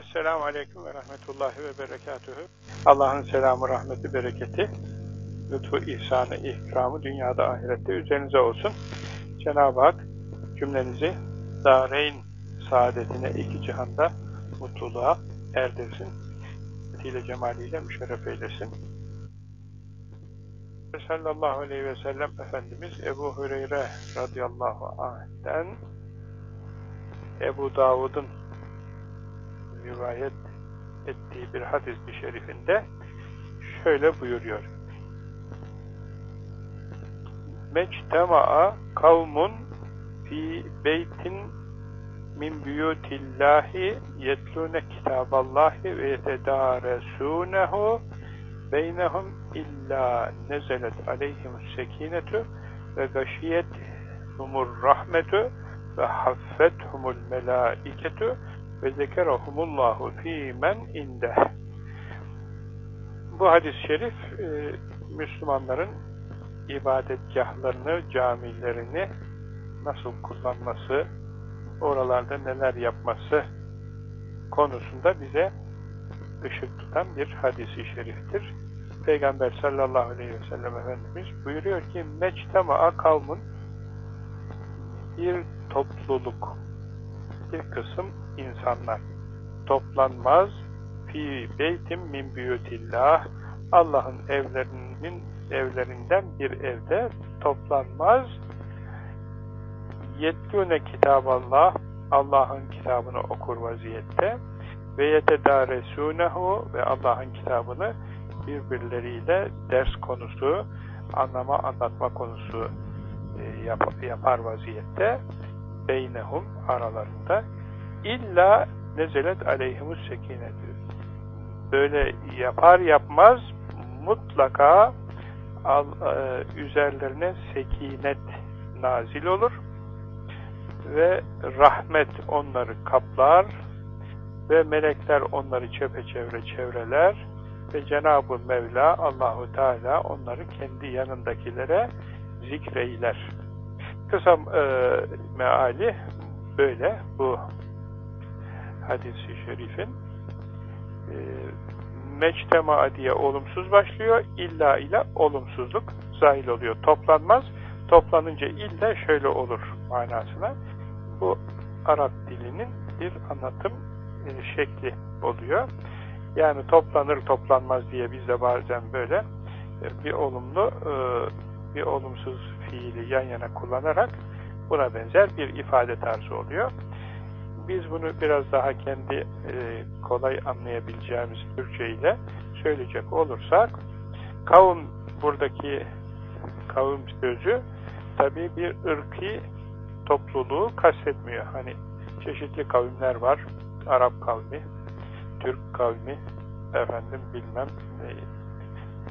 Esselamu Aleyküm ve Rahmetullahi ve Berekatühü. Allah'ın selamı, rahmeti, bereketi, lütfu, ihsanı, ikramı dünyada, ahirette üzerinize olsun. Cenab-ı Hak cümlenizi dareyn saadetine iki cihanda mutluluğa erdirsin. Ile cemaliyle müşerref eylesin. Sallallahu aleyhi ve sellem Efendimiz Ebu Hureyre radıyallahu anh'den Ebu Davud'un rivayet ettiği bir hadis-i şerifinde şöyle buyuruyor. Mectema'a kavmun fi beytin min buyutillahi yetlune kitaballahi ve yetedâresûnehu beynehum illa nezelet aleyhimus sekinetu ve gashiyet humur rahmetu ve haffethumul melâiketu ve zekerahumullahu fîmen indeh. Bu hadis-i şerif e, Müslümanların ibadetgahlarını, camilerini nasıl kullanması, oralarda neler yapması konusunda bize ışık tutan bir hadisi şeriftir. Peygamber sallallahu aleyhi ve sellem Efendimiz buyuruyor ki mectema'a kavmun bir topluluk, bir kısım insanlar. Toplanmaz. Fi beytim min büyütillah Allah'ın evlerinin evlerinden bir evde toplanmaz. Yetlûne kitaballah Allah'ın kitabını okur vaziyette. Ve yetedâresûnehu. Ve Allah'ın kitabını birbirleriyle ders konusu, anlama anlatma konusu e, yap, yapar vaziyette beynehum aralarında. İlla nezelet aleyhimus sekinetü böyle yapar yapmaz mutlaka al, e, üzerlerine sekinet nazil olur. Ve rahmet onları kaplar ve melekler onları çepeçevre çevreler ve Cenab-ı Mevla Allahu Teala onları kendi yanındakilere zikreyler. Kısa e, meali böyle bu hadisi şerifin e, mectema diye olumsuz başlıyor. illa ile olumsuzluk zahil oluyor. Toplanmaz. Toplanınca illa şöyle olur manasına. Bu Arap dilinin bir anlatım e, şekli oluyor. Yani toplanır toplanmaz diye biz de bazen böyle e, bir olumlu e, bir olumsuz fiili yan yana kullanarak buna benzer bir ifade tarzı oluyor. Biz bunu biraz daha kendi e, kolay anlayabileceğimiz Türkçe ile söyleyecek olursak kavim buradaki kavim sözü tabi bir ırki topluluğu kastetmiyor. Hani çeşitli kavimler var. Arap kavmi, Türk kavmi, efendim bilmem e,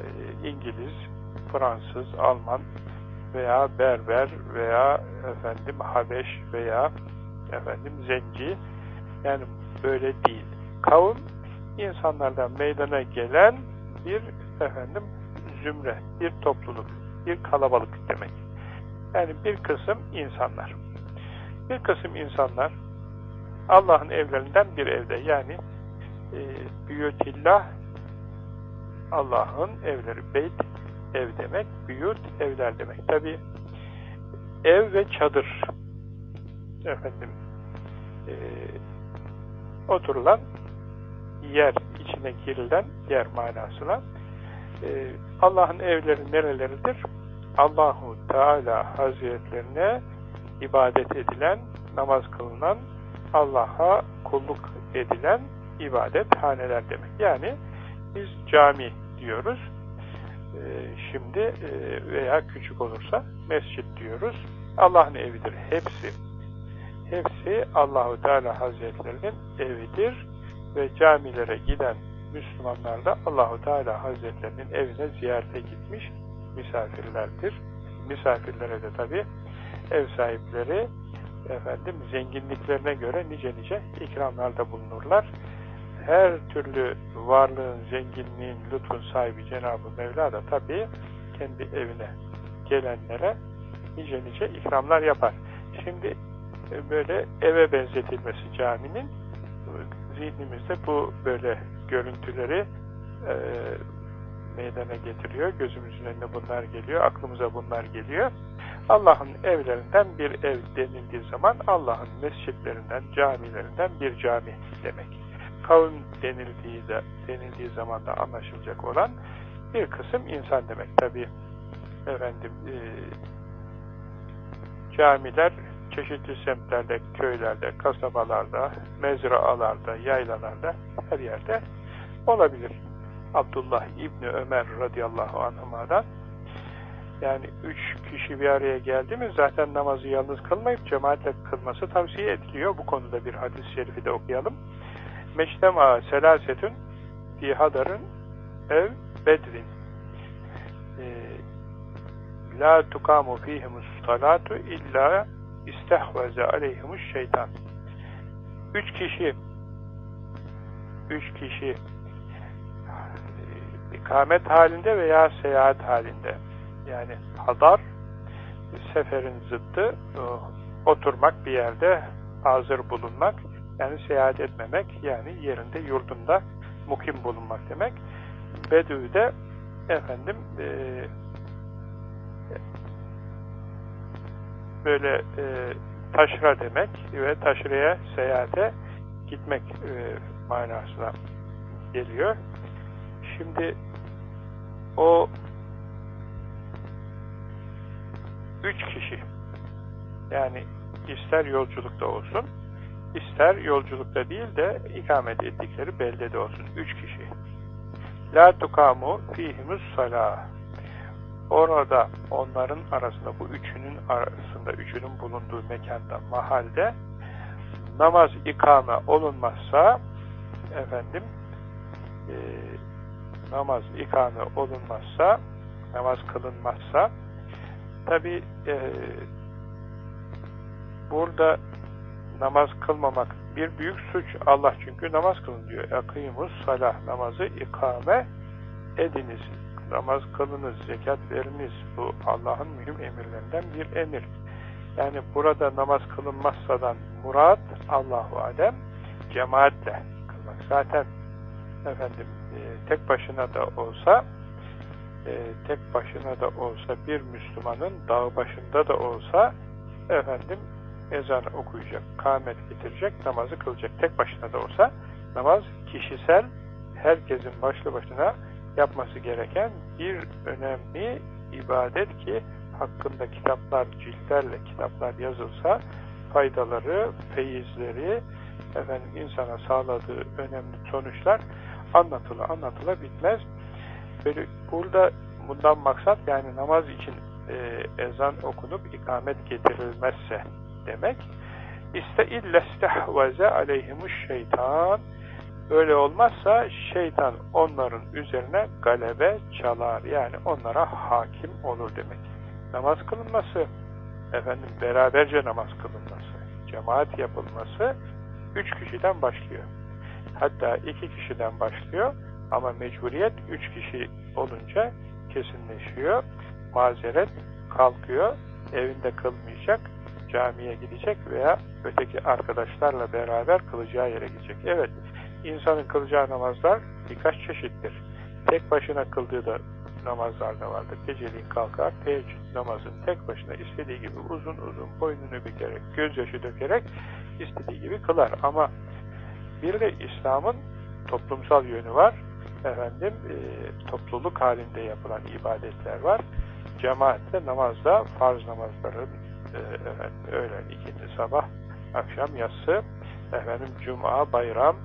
e, İngiliz, Fransız, Alman veya Berber veya efendim Habeş veya efendim Zenci yani böyle değil. Kavim insanlardan meydana gelen bir efendim zümre, bir topluluk, bir kalabalık demek. Yani bir kısım insanlar. Bir kısım insanlar Allah'ın evlerinden bir evde yani e, büyütillah Allah'ın evleri. Beyt ev demek, büyüt evler demek. Tabi ev ve çadır efendim e, oturulan yer, içine girilen yer manasına e, Allah'ın evleri nereleridir? Allahu Teala Hazretlerine ibadet edilen, namaz kılınan, Allah'a kulluk edilen ibadet haneler demek. Yani biz cami diyoruz. Ee, şimdi e, veya küçük olursa mescit diyoruz. Allah'ın evidir. Hepsi. Hepsi Allahu Teala Hazretlerinin evidir ve camilere giden Müslümanlar da Allahu Teala Hazretlerinin evine ziyarete gitmiş misafirlerdir. Misafirlere de tabi ev sahipleri efendim zenginliklerine göre nice nice ikramlarda bulunurlar. Her türlü varlığın, zenginliğin, lütfun sahibi Cenab-ı Mevla da tabi kendi evine gelenlere nice nice ikramlar yapar. Şimdi e, böyle eve benzetilmesi caminin zihnimizde bu böyle görüntüleri e, meydana getiriyor. Gözümüzün önüne bunlar geliyor. Aklımıza bunlar geliyor. Allah'ın evlerinden bir ev denildiği zaman Allah'ın mescitlerinden, camilerinden bir cami demek. Kavim denildiği, de, denildiği zaman da anlaşılacak olan bir kısım insan demek. Tabi efendim e, camiler çeşitli semtlerde, köylerde, kasabalarda, mezraalarda, yaylalarda her yerde olabilir. Abdullah İbni Ömer radıyallahu anhuma'dan yani üç kişi bir araya geldi mi zaten namazı yalnız kılmayıp cemaatle kılması tavsiye ediliyor. Bu konuda bir hadis-i şerifi de okuyalım. Meştema selasetün fi hadarın ev bedrin. La tukamu fihimus salatu illa istehveze aleyhimus şeytan. Üç kişi üç kişi ikamet halinde veya seyahat halinde. Yani hadar seferin zıttı oturmak bir yerde hazır bulunmak yani seyahat etmemek yani yerinde yurdunda mukim bulunmak demek. Bedü'de efendim e, böyle e, taşra demek ve taşraya seyahate gitmek e, manasına geliyor. Şimdi o üç kişi yani ister yolculukta olsun ister yolculukta değil de ikamet ettikleri beldede olsun. Üç kişi. La tukamu fihimus salah. Orada onların arasında bu üçünün arasında üçünün bulunduğu mekanda mahalde namaz ikame olunmazsa efendim e, namaz ikame olunmazsa namaz kılınmazsa tabi e, burada namaz kılmamak bir büyük suç. Allah çünkü namaz kılın diyor. Ekîmus salah namazı ikame ediniz. Namaz kılınız, zekat veriniz. Bu Allah'ın mühim emirlerinden bir emir. Yani burada namaz kılınmazsadan murat Allahu alem cemaatle kılmak. Zaten efendim e, tek başına da olsa e, tek başına da olsa bir Müslümanın dağ başında da olsa efendim ezan okuyacak, kâmet getirecek, namazı kılacak. Tek başına da olsa namaz kişisel, herkesin başlı başına yapması gereken bir önemli ibadet ki hakkında kitaplar, ciltlerle kitaplar yazılsa faydaları, feyizleri, efendim insana sağladığı önemli sonuçlar anlatıla anlatıla bitmez. Böyle burada bundan maksat yani namaz için e, ezan okunup ikamet getirilmezse demek. İste illestehveze aleyhimuş şeytan. Öyle olmazsa şeytan onların üzerine galebe çalar. Yani onlara hakim olur demek. Namaz kılınması, efendim beraberce namaz kılınması, cemaat yapılması üç kişiden başlıyor. Hatta iki kişiden başlıyor ama mecburiyet üç kişi olunca kesinleşiyor. Mazeret kalkıyor, evinde kılmayacak, camiye gidecek veya öteki arkadaşlarla beraber kılacağı yere gidecek. Evet, insanın kılacağı namazlar birkaç çeşittir. Tek başına kıldığı da namazlar da vardır. Geceliğin kalkar, teheccüd namazın tek başına istediği gibi uzun uzun boynunu bükerek, gözyaşı dökerek istediği gibi kılar. Ama bir de İslam'ın toplumsal yönü var. Efendim, e, topluluk halinde yapılan ibadetler var. Cemaatle namazda farz namazların efendim, öğlen, ikindi, sabah, akşam, yatsı, efendim, cuma, bayram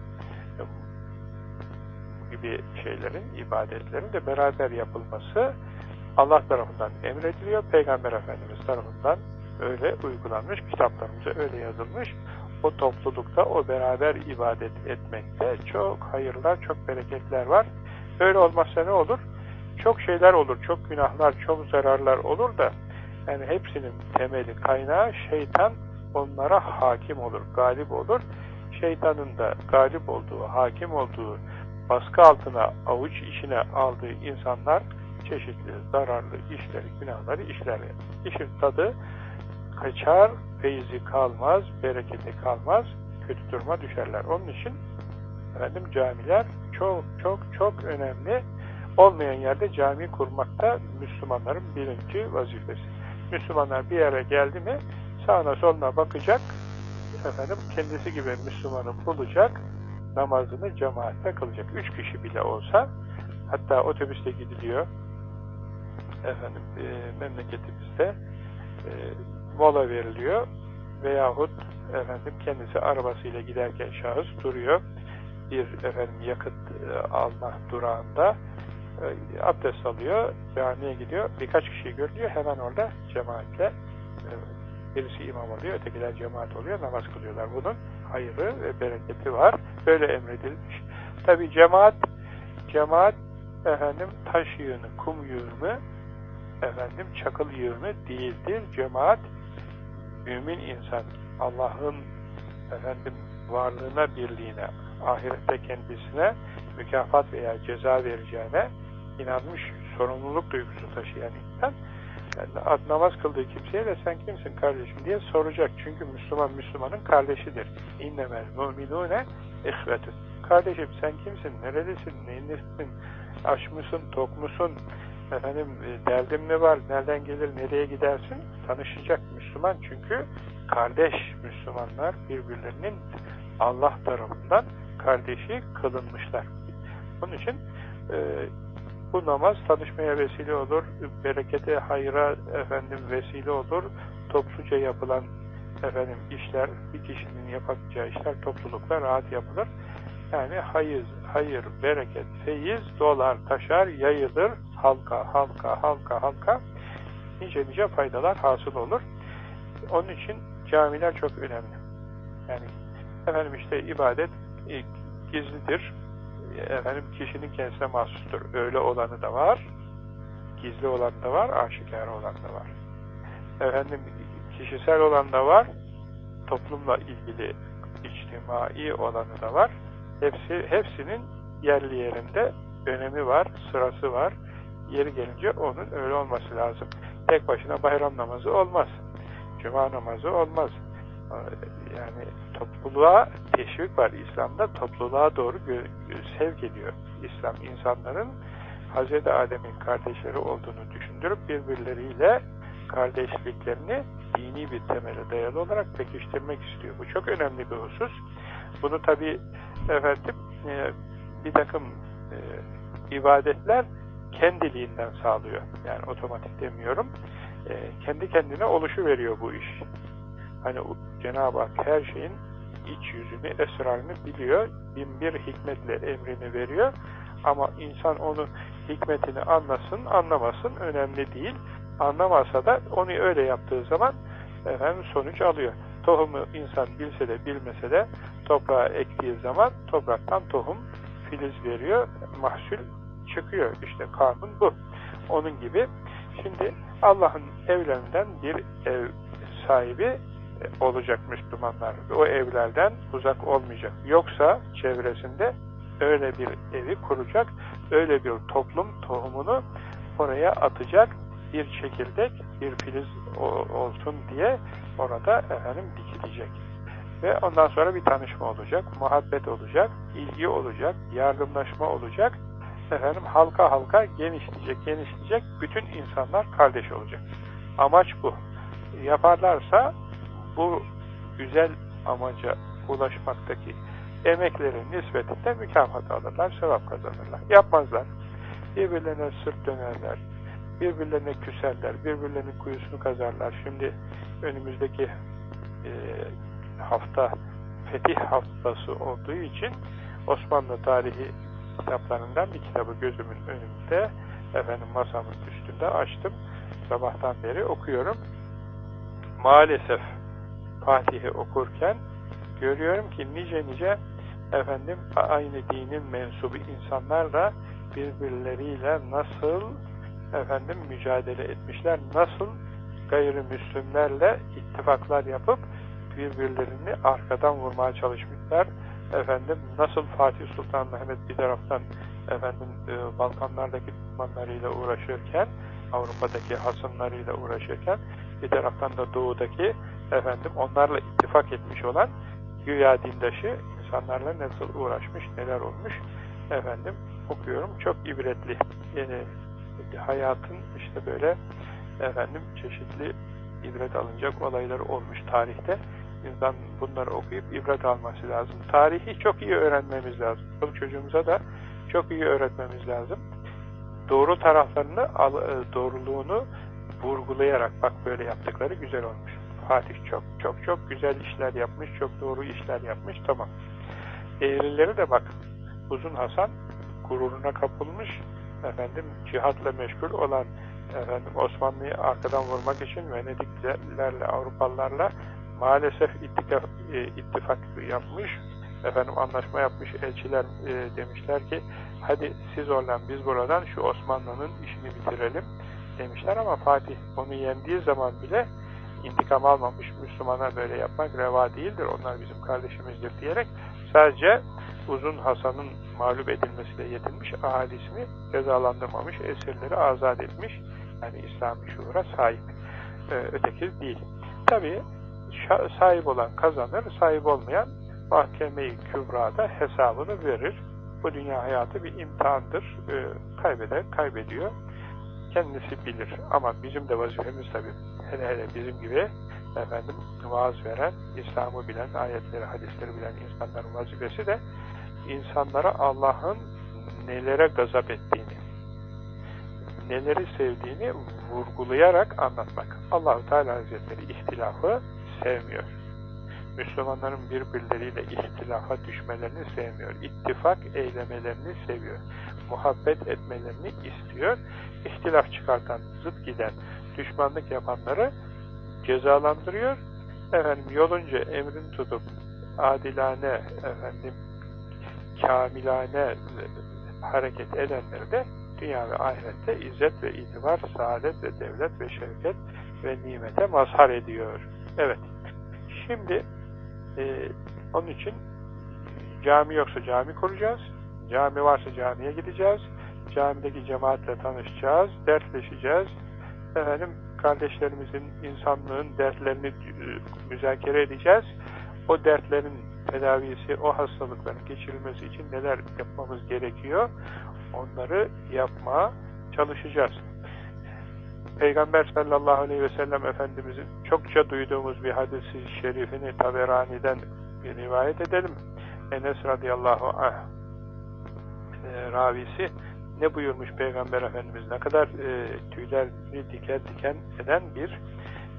gibi şeylerin, ibadetlerin de beraber yapılması Allah tarafından emrediliyor. Peygamber Efendimiz tarafından öyle uygulanmış, kitaplarımıza öyle yazılmış. O toplulukta o beraber ibadet etmekte çok hayırlar, çok bereketler var. Öyle olmazsa ne olur? Çok şeyler olur, çok günahlar, çok zararlar olur da yani hepsinin temeli, kaynağı şeytan onlara hakim olur, galip olur. Şeytanın da galip olduğu, hakim olduğu, baskı altına, avuç içine aldığı insanlar çeşitli zararlı işleri, günahları işlerler. İşin tadı kaçar, feyzi kalmaz, bereketi kalmaz, kötü duruma düşerler. Onun için efendim camiler çok çok çok önemli. Olmayan yerde cami kurmakta Müslümanların birinci vazifesi. Müslümanlar bir yere geldi mi sağına soluna bakacak, efendim kendisi gibi Müslümanı bulacak, namazını cemaatle kılacak. Üç kişi bile olsa, hatta otobüste gidiliyor, efendim e, memleketimizde e, mola veriliyor veyahut efendim kendisi arabasıyla giderken şahıs duruyor. Bir efendim yakıt e, alma durağında e, abdest alıyor, camiye gidiyor, birkaç kişi görülüyor, hemen orada cemaatle e, birisi imam oluyor, ötekiler cemaat oluyor, namaz kılıyorlar. Bunun hayırı ve bereketi var. Böyle emredilmiş. Tabi cemaat cemaat efendim taş yığını, kum yığını efendim çakıl yığını değildir. Cemaat mümin insan Allah'ın efendim varlığına, birliğine, ahirette kendisine mükafat veya ceza vereceğine inanmış, sorumluluk duygusu taşıyan insan yani namaz kıldığı kimseye de sen kimsin kardeşim diye soracak. Çünkü Müslüman Müslümanın kardeşidir. İnnemel mu'minune ihvetun. Kardeşim sen kimsin? Nerelisin? Neyindesin? Aç mısın? Tok musun? Efendim e, derdin mi var? Nereden gelir? Nereye gidersin? Tanışacak Müslüman çünkü kardeş Müslümanlar birbirlerinin Allah tarafından kardeşi kılınmışlar. Onun için e, bu namaz tanışmaya vesile olur, berekete, hayra efendim vesile olur. Topluca yapılan efendim işler, bir kişinin yapacağı işler toplulukla rahat yapılır. Yani hayır, hayır, bereket, feyiz dolar, taşar, yayılır, halka, halka, halka, halka nice nice faydalar hasıl olur. Onun için camiler çok önemli. Yani efendim işte ibadet e, gizlidir, efendim kişinin kendisine mahsustur. Öyle olanı da var, gizli olan da var, aşikar olan da var. Efendim kişisel olan da var, toplumla ilgili içtimai olanı da var. Hepsi hepsinin yerli yerinde önemi var, sırası var. Yeri gelince onun öyle olması lazım. Tek başına bayram namazı olmaz. Cuma namazı olmaz. Yani topluluğa teşvik var İslam'da. Topluluğa doğru sevk ediyor. İslam insanların Hz. Adem'in kardeşleri olduğunu düşündürüp birbirleriyle kardeşliklerini dini bir temele dayalı olarak pekiştirmek istiyor. Bu çok önemli bir husus. Bunu tabi efendim e, bir takım e, ibadetler kendiliğinden sağlıyor. Yani otomatik demiyorum. E, kendi kendine oluşu veriyor bu iş. Hani Cenab-ı Hak her şeyin iç yüzünü, esrarını biliyor. Bin bir hikmetle emrini veriyor. Ama insan onu hikmetini anlasın, anlamasın önemli değil. Anlamasa da onu öyle yaptığı zaman efendim sonuç alıyor. Tohumu insan bilse de bilmese de toprağa ektiği zaman topraktan tohum filiz veriyor, mahsul çıkıyor. İşte kanun bu. Onun gibi şimdi Allah'ın evlerinden bir ev sahibi olacak Müslümanlar. O evlerden uzak olmayacak. Yoksa çevresinde öyle bir evi kuracak, öyle bir toplum tohumunu oraya atacak, bir çekirdek, bir filiz olsun diye orada efendim dikilecek. Ve ondan sonra bir tanışma olacak, muhabbet olacak, ilgi olacak, yardımlaşma olacak. Efendim halka halka genişleyecek, genişleyecek, bütün insanlar kardeş olacak. Amaç bu. Yaparlarsa bu güzel amaca ulaşmaktaki emeklerin nispetinde mükafat alırlar, sevap kazanırlar. Yapmazlar. Birbirlerine sırt dönerler, birbirlerine küserler, birbirlerinin kuyusunu kazarlar. Şimdi önümüzdeki e, hafta fetih haftası olduğu için Osmanlı tarihi kitaplarından bir kitabı gözümün önünde efendim masamın üstünde açtım. Sabahtan beri okuyorum. Maalesef Fatih'i okurken görüyorum ki nice nice efendim aynı dinin mensubu insanlarla birbirleriyle nasıl efendim mücadele etmişler, nasıl gayrimüslimlerle ittifaklar yapıp birbirlerini arkadan vurmaya çalışmışlar. Efendim nasıl Fatih Sultan Mehmet bir taraftan efendim e, Balkanlardaki düşmanlarıyla uğraşırken Avrupa'daki hasımlarıyla uğraşırken bir taraftan da doğudaki efendim onlarla ittifak etmiş olan güya dindaşı insanlarla nasıl uğraşmış, neler olmuş efendim okuyorum. Çok ibretli. Yani hayatın işte böyle efendim çeşitli ibret alınacak olaylar olmuş tarihte. İnsan bunları okuyup ibret alması lazım. Tarihi çok iyi öğrenmemiz lazım. Çocuğumuza da çok iyi öğretmemiz lazım. Doğru taraflarını, e, doğruluğunu vurgulayarak bak böyle yaptıkları güzel olmuş. Fatih çok çok çok güzel işler yapmış, çok doğru işler yapmış, tamam. Eğrileri de bak, Uzun Hasan gururuna kapılmış, efendim cihatla meşgul olan efendim Osmanlı'yı arkadan vurmak için Venediklerle, Avrupalılarla maalesef ittifak, e, ittifak yapmış, efendim anlaşma yapmış elçiler e, demişler ki hadi siz oradan biz buradan şu Osmanlı'nın işini bitirelim. demişler ama Fatih onu yendiği zaman bile intikam almamış Müslümana böyle yapmak reva değildir. Onlar bizim kardeşimizdir diyerek sadece Uzun Hasan'ın mağlup edilmesiyle yetinmiş, ahalisini cezalandırmamış, esirleri azat etmiş. Yani İslami şuura sahip. Ee, öteki değil. Tabi sahip olan kazanır, sahip olmayan mahkeme-i kübrada hesabını verir. Bu dünya hayatı bir imtihandır. Ee, kaybeder, kaybediyor. Kendisi bilir. Ama bizim de vazifemiz tabi hele hele bizim gibi efendim vaaz veren, İslam'ı bilen, ayetleri, hadisleri bilen insanların vazifesi de insanlara Allah'ın nelere gazap ettiğini, neleri sevdiğini vurgulayarak anlatmak. Allahu Teala Hazretleri ihtilafı sevmiyor. Müslümanların birbirleriyle ihtilafa düşmelerini sevmiyor. İttifak eylemelerini seviyor. Muhabbet etmelerini istiyor. İhtilaf çıkartan, zıt giden, düşmanlık yapanları cezalandırıyor. Efendim yolunca emrin tutup adilane, efendim kamilane hareket edenleri de dünya ve ahirette izzet ve itibar, saadet ve devlet ve şevket ve nimete mazhar ediyor. Evet. Şimdi e, onun için cami yoksa cami kuracağız. Cami varsa camiye gideceğiz. Camideki cemaatle tanışacağız, dertleşeceğiz. Efendim kardeşlerimizin, insanlığın dertlerini e, müzakere edeceğiz. O dertlerin tedavisi, o hastalıkların geçirilmesi için neler yapmamız gerekiyor? Onları yapmaya çalışacağız. Peygamber sallallahu aleyhi ve sellem Efendimizin çokça duyduğumuz bir hadisi şerifini Taberani'den bir rivayet edelim. Enes radıyallahu anh e, ravisi ne buyurmuş Peygamber Efendimiz ne kadar e, tüylerini diken diken eden bir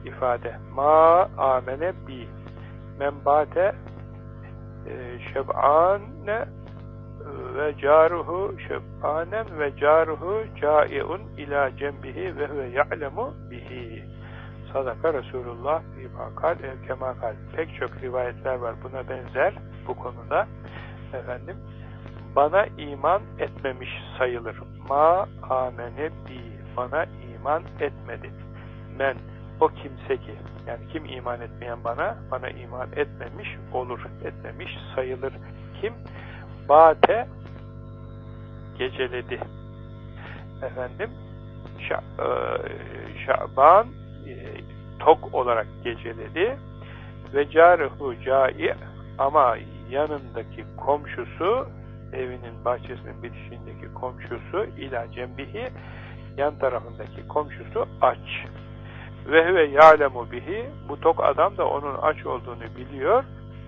ifade. Ma amene bi menbate e, şeb'ane ve caruhu şeb'anem ve caruhu caiun ila cembihi ve huve ya'lemu bihi. Sadaka Resulullah bimakal ev kemakal. Pek çok rivayetler var buna benzer bu konuda. Efendim bana iman etmemiş sayılır. Ma amene bi bana iman etmedi. Men o kimse ki yani kim iman etmeyen bana bana iman etmemiş olur etmemiş sayılır. Kim bate geceledi. Efendim Şa e, Şaban e, tok olarak geceledi ve carihu cai ama yanındaki komşusu evinin bahçesinin bitişiğindeki komşusu ila cembihi yan tarafındaki komşusu aç. Ve huve ya'lemu bihi bu tok adam da onun aç olduğunu biliyor.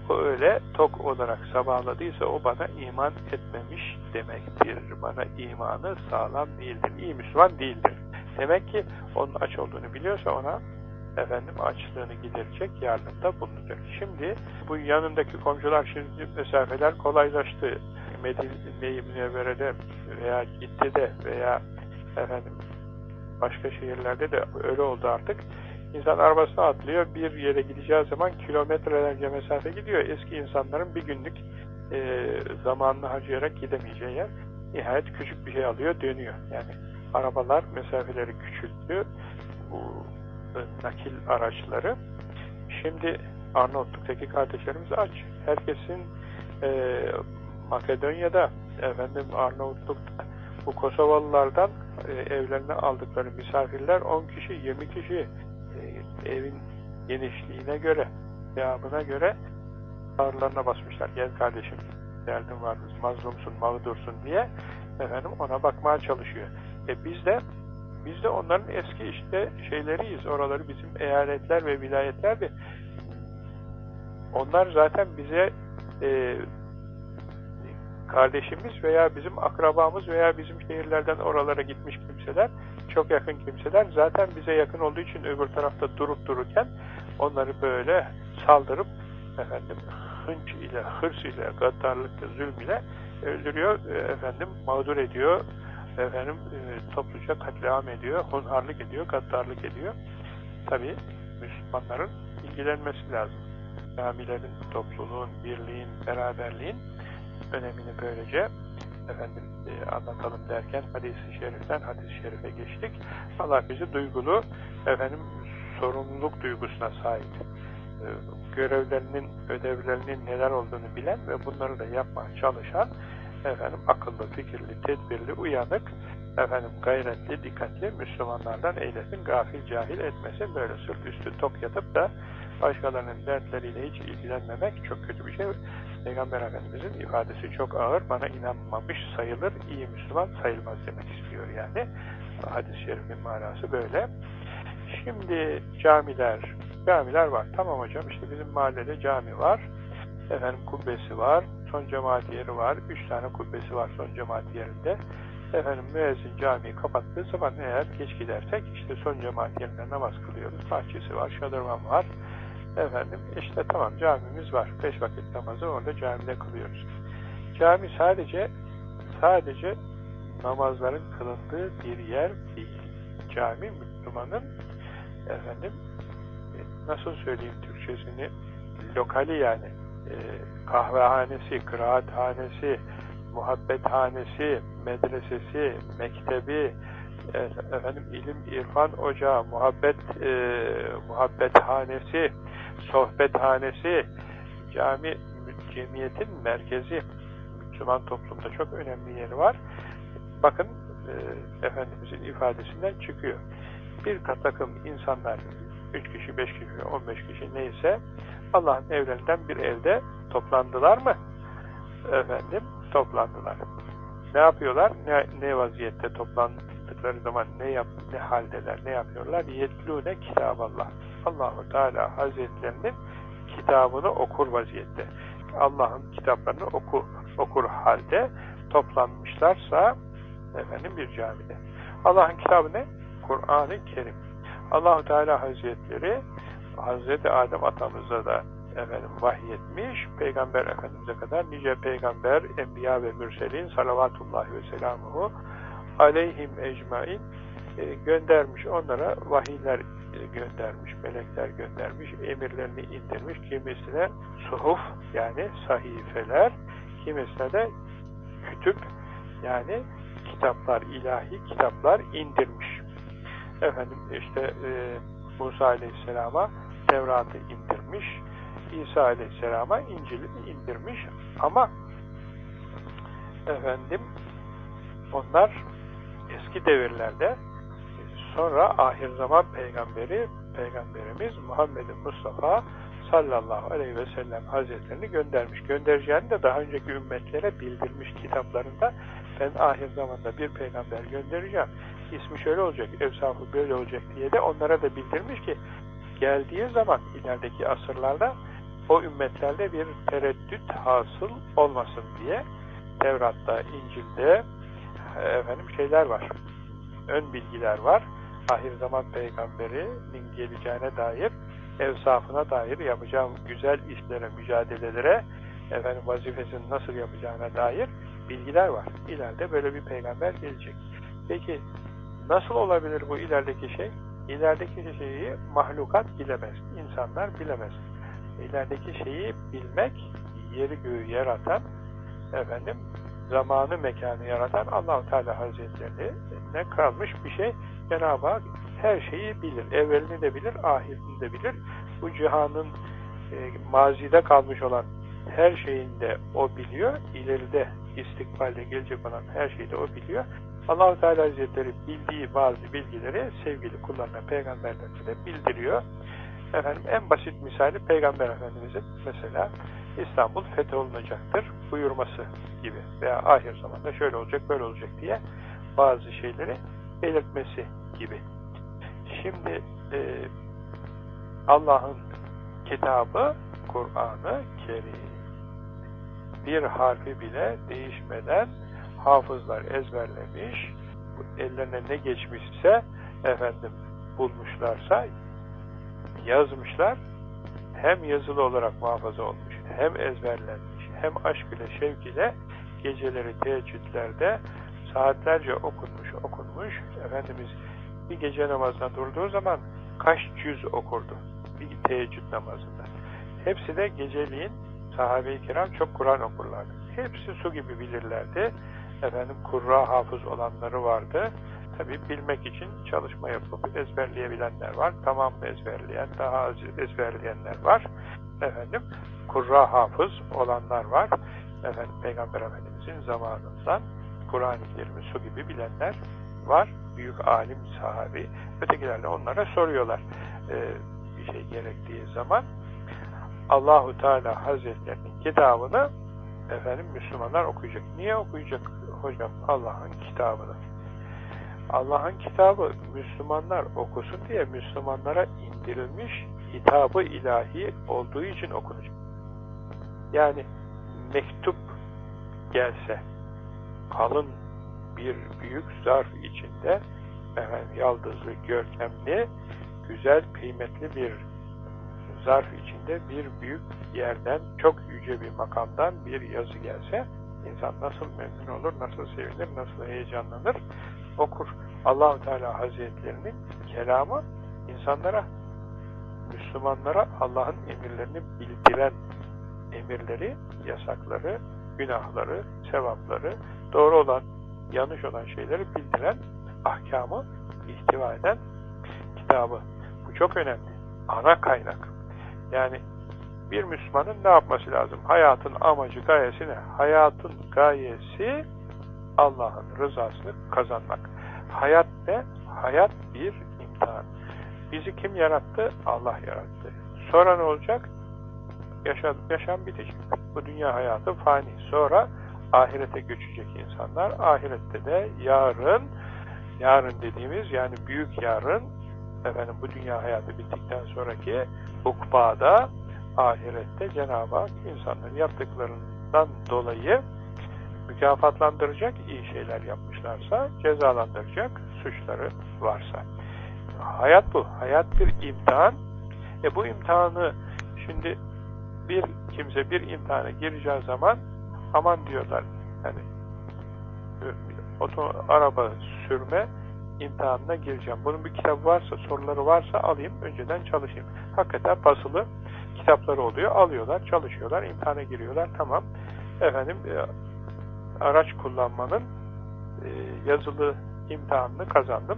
O öyle tok olarak sabahladıysa o bana iman etmemiş demektir. Bana imanı sağlam değildir. İyi Müslüman değildir. Demek ki onun aç olduğunu biliyorsa ona efendim açlığını giderecek yardımda bulunacak. Şimdi bu yanındaki komşular şimdi mesafeler kolaylaştı. Medine-i Münevvere'de veya Gitti'de veya efendim başka şehirlerde de öyle oldu artık. İnsan arabasına atlıyor, bir yere gideceği zaman kilometrelerce mesafe gidiyor. Eski insanların bir günlük e, zamanını harcayarak gidemeyeceği yer. Nihayet küçük bir şey alıyor, dönüyor. Yani arabalar mesafeleri küçülttü. Bu e, nakil araçları. Şimdi Arnavutluk'taki kardeşlerimiz aç. Herkesin e, Makedonya'da, efendim Arnavutluk'ta bu Kosovalılardan e, evlerine aldıkları misafirler 10 kişi, 20 kişi evin genişliğine göre, devamına göre ağırlarına basmışlar. Gel kardeşim derdin var, mazlumsun, mağdursun diye efendim ona bakmaya çalışıyor. E biz de biz de onların eski işte şeyleriyiz. Oraları bizim eyaletler ve vilayetlerdi. Onlar zaten bize e, kardeşimiz veya bizim akrabamız veya bizim şehirlerden oralara gitmiş kimseler, çok yakın kimseler zaten bize yakın olduğu için öbür tarafta durup dururken onları böyle saldırıp efendim hınç ile, hırs ile, gaddarlıkla, zulm ile öldürüyor, e, efendim mağdur ediyor, efendim e, topluca katliam ediyor, hunharlık ediyor, gaddarlık ediyor. Tabi Müslümanların ilgilenmesi lazım. Camilerin, topluluğun, birliğin, beraberliğin önemini böylece efendim e, anlatalım derken hadis-i şeriften hadis-i şerife geçtik. Allah bizi duygulu efendim sorumluluk duygusuna sahip e, görevlerinin, ödevlerinin neler olduğunu bilen ve bunları da yapmaya çalışan efendim akıllı, fikirli, tedbirli, uyanık efendim gayretli, dikkatli Müslümanlardan eylesin, gafil, cahil etmesin. Böyle sırt üstü tok yatıp da başkalarının dertleriyle hiç ilgilenmemek çok kötü bir şey. Peygamber Efendimizin ifadesi çok ağır. Bana inanmamış sayılır, iyi Müslüman sayılmaz demek istiyor yani. Hadis-i şerifin manası böyle. Şimdi camiler, camiler var. Tamam hocam işte bizim mahallede cami var. Efendim kubbesi var. Son cemaat yeri var. Üç tane kubbesi var son cemaat yerinde. Efendim müezzin camiyi kapattığı zaman eğer geç gidersek işte son cemaat yerinde namaz kılıyoruz. Bahçesi var, şadırvan var. Efendim işte tamam camimiz var. Beş vakit namazı orada camide kılıyoruz. Cami sadece sadece namazların kılındığı bir yer değil. Cami Müslümanın efendim e, nasıl söyleyeyim Türkçesini lokali yani e, kahvehanesi, kıraathanesi, muhabbethanesi, medresesi, mektebi, e, efendim ilim, irfan ocağı, muhabbet e, muhabbethanesi, sohbethanesi, cami cemiyetin merkezi, Müslüman toplumda çok önemli yeri var. Bakın e, Efendimizin ifadesinden çıkıyor. Bir takım insanlar, 3 kişi, 5 kişi, 15 kişi neyse Allah'ın evlerinden bir evde toplandılar mı? Efendim, toplandılar. Ne yapıyorlar? Ne, ne vaziyette toplandıkları zaman ne yap, ne haldeler, ne yapıyorlar? Yetlûne kitaballah. Allahu Teala Hazretlerinin kitabını okur vaziyette. Allah'ın kitaplarını oku, okur halde toplanmışlarsa efendim bir camide. Allah'ın kitabı ne? Kur'an-ı Kerim. Allahu Teala Hazretleri Hazreti Adem atamıza da efendim vahyetmiş. Peygamber Efendimiz'e kadar nice peygamber, enbiya ve mürselin salavatullahi ve selamuhu aleyhim ecmain e, göndermiş. Onlara vahiyler e, göndermiş, melekler göndermiş, emirlerini indirmiş. Kimisine suhuf yani sahifeler, kimisine de kütüp yani kitaplar, ilahi kitaplar indirmiş. Efendim işte e, Musa Aleyhisselam'a Tevrat'ı indirmiş. İsa Aleyhisselam'a İncil'i indirmiş. Ama efendim onlar eski devirlerde sonra ahir zaman peygamberi peygamberimiz Muhammed Mustafa sallallahu aleyhi ve sellem hazretlerini göndermiş. Göndereceğini de daha önceki ümmetlere bildirmiş kitaplarında ben ahir zamanda bir peygamber göndereceğim. İsmi şöyle olacak, evsafı böyle olacak diye de onlara da bildirmiş ki geldiği zaman ilerideki asırlarda o ümmetlerde bir tereddüt hasıl olmasın diye Tevrat'ta, İncil'de efendim şeyler var. Ön bilgiler var. Ahir zaman peygamberinin geleceğine dair evsafına dair yapacağım güzel işlere, mücadelelere efendim vazifesini nasıl yapacağına dair bilgiler var. İleride böyle bir peygamber gelecek. Peki nasıl olabilir bu ilerideki şey? İlerideki şeyi mahlukat bilemez. insanlar bilemez. İlerideki şeyi bilmek, yeri göğü yaratan, efendim, zamanı mekanı yaratan allah Teala Hazretleri ne kalmış bir şey. Cenab-ı Hak her şeyi bilir. Evvelini de bilir, ahirini de bilir. Bu cihanın e, mazide kalmış olan her şeyini de o biliyor. İleride istikbalde gelecek olan her şeyi de o biliyor. allah Teala Hazretleri bildiği bazı bilgileri sevgili kullarına, peygamberlerine de bildiriyor. Efendim en basit misali Peygamber Efendimiz'in mesela İstanbul fetholunacaktır buyurması gibi veya ahir zamanda şöyle olacak böyle olacak diye bazı şeyleri belirtmesi gibi. Şimdi e, Allah'ın kitabı Kur'an-ı Kerim bir harfi bile değişmeden hafızlar ezberlemiş ellerine ne geçmişse efendim bulmuşlarsa yazmışlar hem yazılı olarak muhafaza olmuş hem ezberlenmiş hem aşk ile şevk ile geceleri teheccüdlerde saatlerce okunmuş okunmuş Efendimiz bir gece namazına durduğu zaman kaç cüz okurdu bir teheccüd namazında. Hepsi de geceliğin sahabe-i kiram çok Kur'an okurlardı. Hepsi su gibi bilirlerdi. Efendim kurra hafız olanları vardı. Tabi bilmek için çalışma yapıp ezberleyebilenler var. Tamam ezberleyen, daha az ezberleyenler var. Efendim kurra hafız olanlar var. Efendim Peygamber Efendimizin zamanından Kur'an-ı Kerim'i su gibi bilenler var. Büyük alim sahabi. Ötekiler de onlara soruyorlar. Ee, bir şey gerektiği zaman Allahu Teala Hazretlerinin kitabını efendim Müslümanlar okuyacak. Niye okuyacak hocam Allah'ın kitabını? Allah'ın kitabı Müslümanlar okusun diye Müslümanlara indirilmiş hitabı ilahi olduğu için okunacak. Yani mektup gelse kalın bir büyük zarf içinde efendim, yaldızlı, görkemli, güzel, kıymetli bir zarf içinde bir büyük yerden, çok yüce bir makamdan bir yazı gelse, insan nasıl memnun olur, nasıl sevinir, nasıl heyecanlanır, okur. Allahu Teala Hazretlerinin kelamı insanlara, Müslümanlara Allah'ın emirlerini bildiren emirleri, yasakları, günahları, sevapları, doğru olan, yanlış olan şeyleri bildiren ahkamı ihtiva eden kitabı. Bu çok önemli. Ana kaynak. Yani bir Müslümanın ne yapması lazım? Hayatın amacı, gayesi ne? Hayatın gayesi Allah'ın rızasını kazanmak. Hayat ne? Hayat bir imtihan. Bizi kim yarattı? Allah yarattı. Sonra ne olacak? Yaşam, yaşam bitecek. Bu dünya hayatı fani. Sonra ahirete göçecek insanlar. Ahirette de yarın, yarın dediğimiz yani büyük yarın, efendim bu dünya hayatı bittikten sonraki ukbada, ahirette Cenab-ı Hak insanların yaptıklarından dolayı mükafatlandıracak, iyi şeyler yapmışlarsa cezalandıracak, suçları varsa. Hayat bu. Hayat bir imtihan. E bu imtihanı şimdi bir kimse bir imtihana gireceği zaman aman diyorlar yani oto, araba sürme imtihanına gireceğim. Bunun bir kitabı varsa, soruları varsa alayım, önceden çalışayım. Hakikaten basılı kitapları oluyor. Alıyorlar, çalışıyorlar, imtihana giriyorlar. Tamam. Efendim e, araç kullanmanın e, yazılı imtihanını kazandım.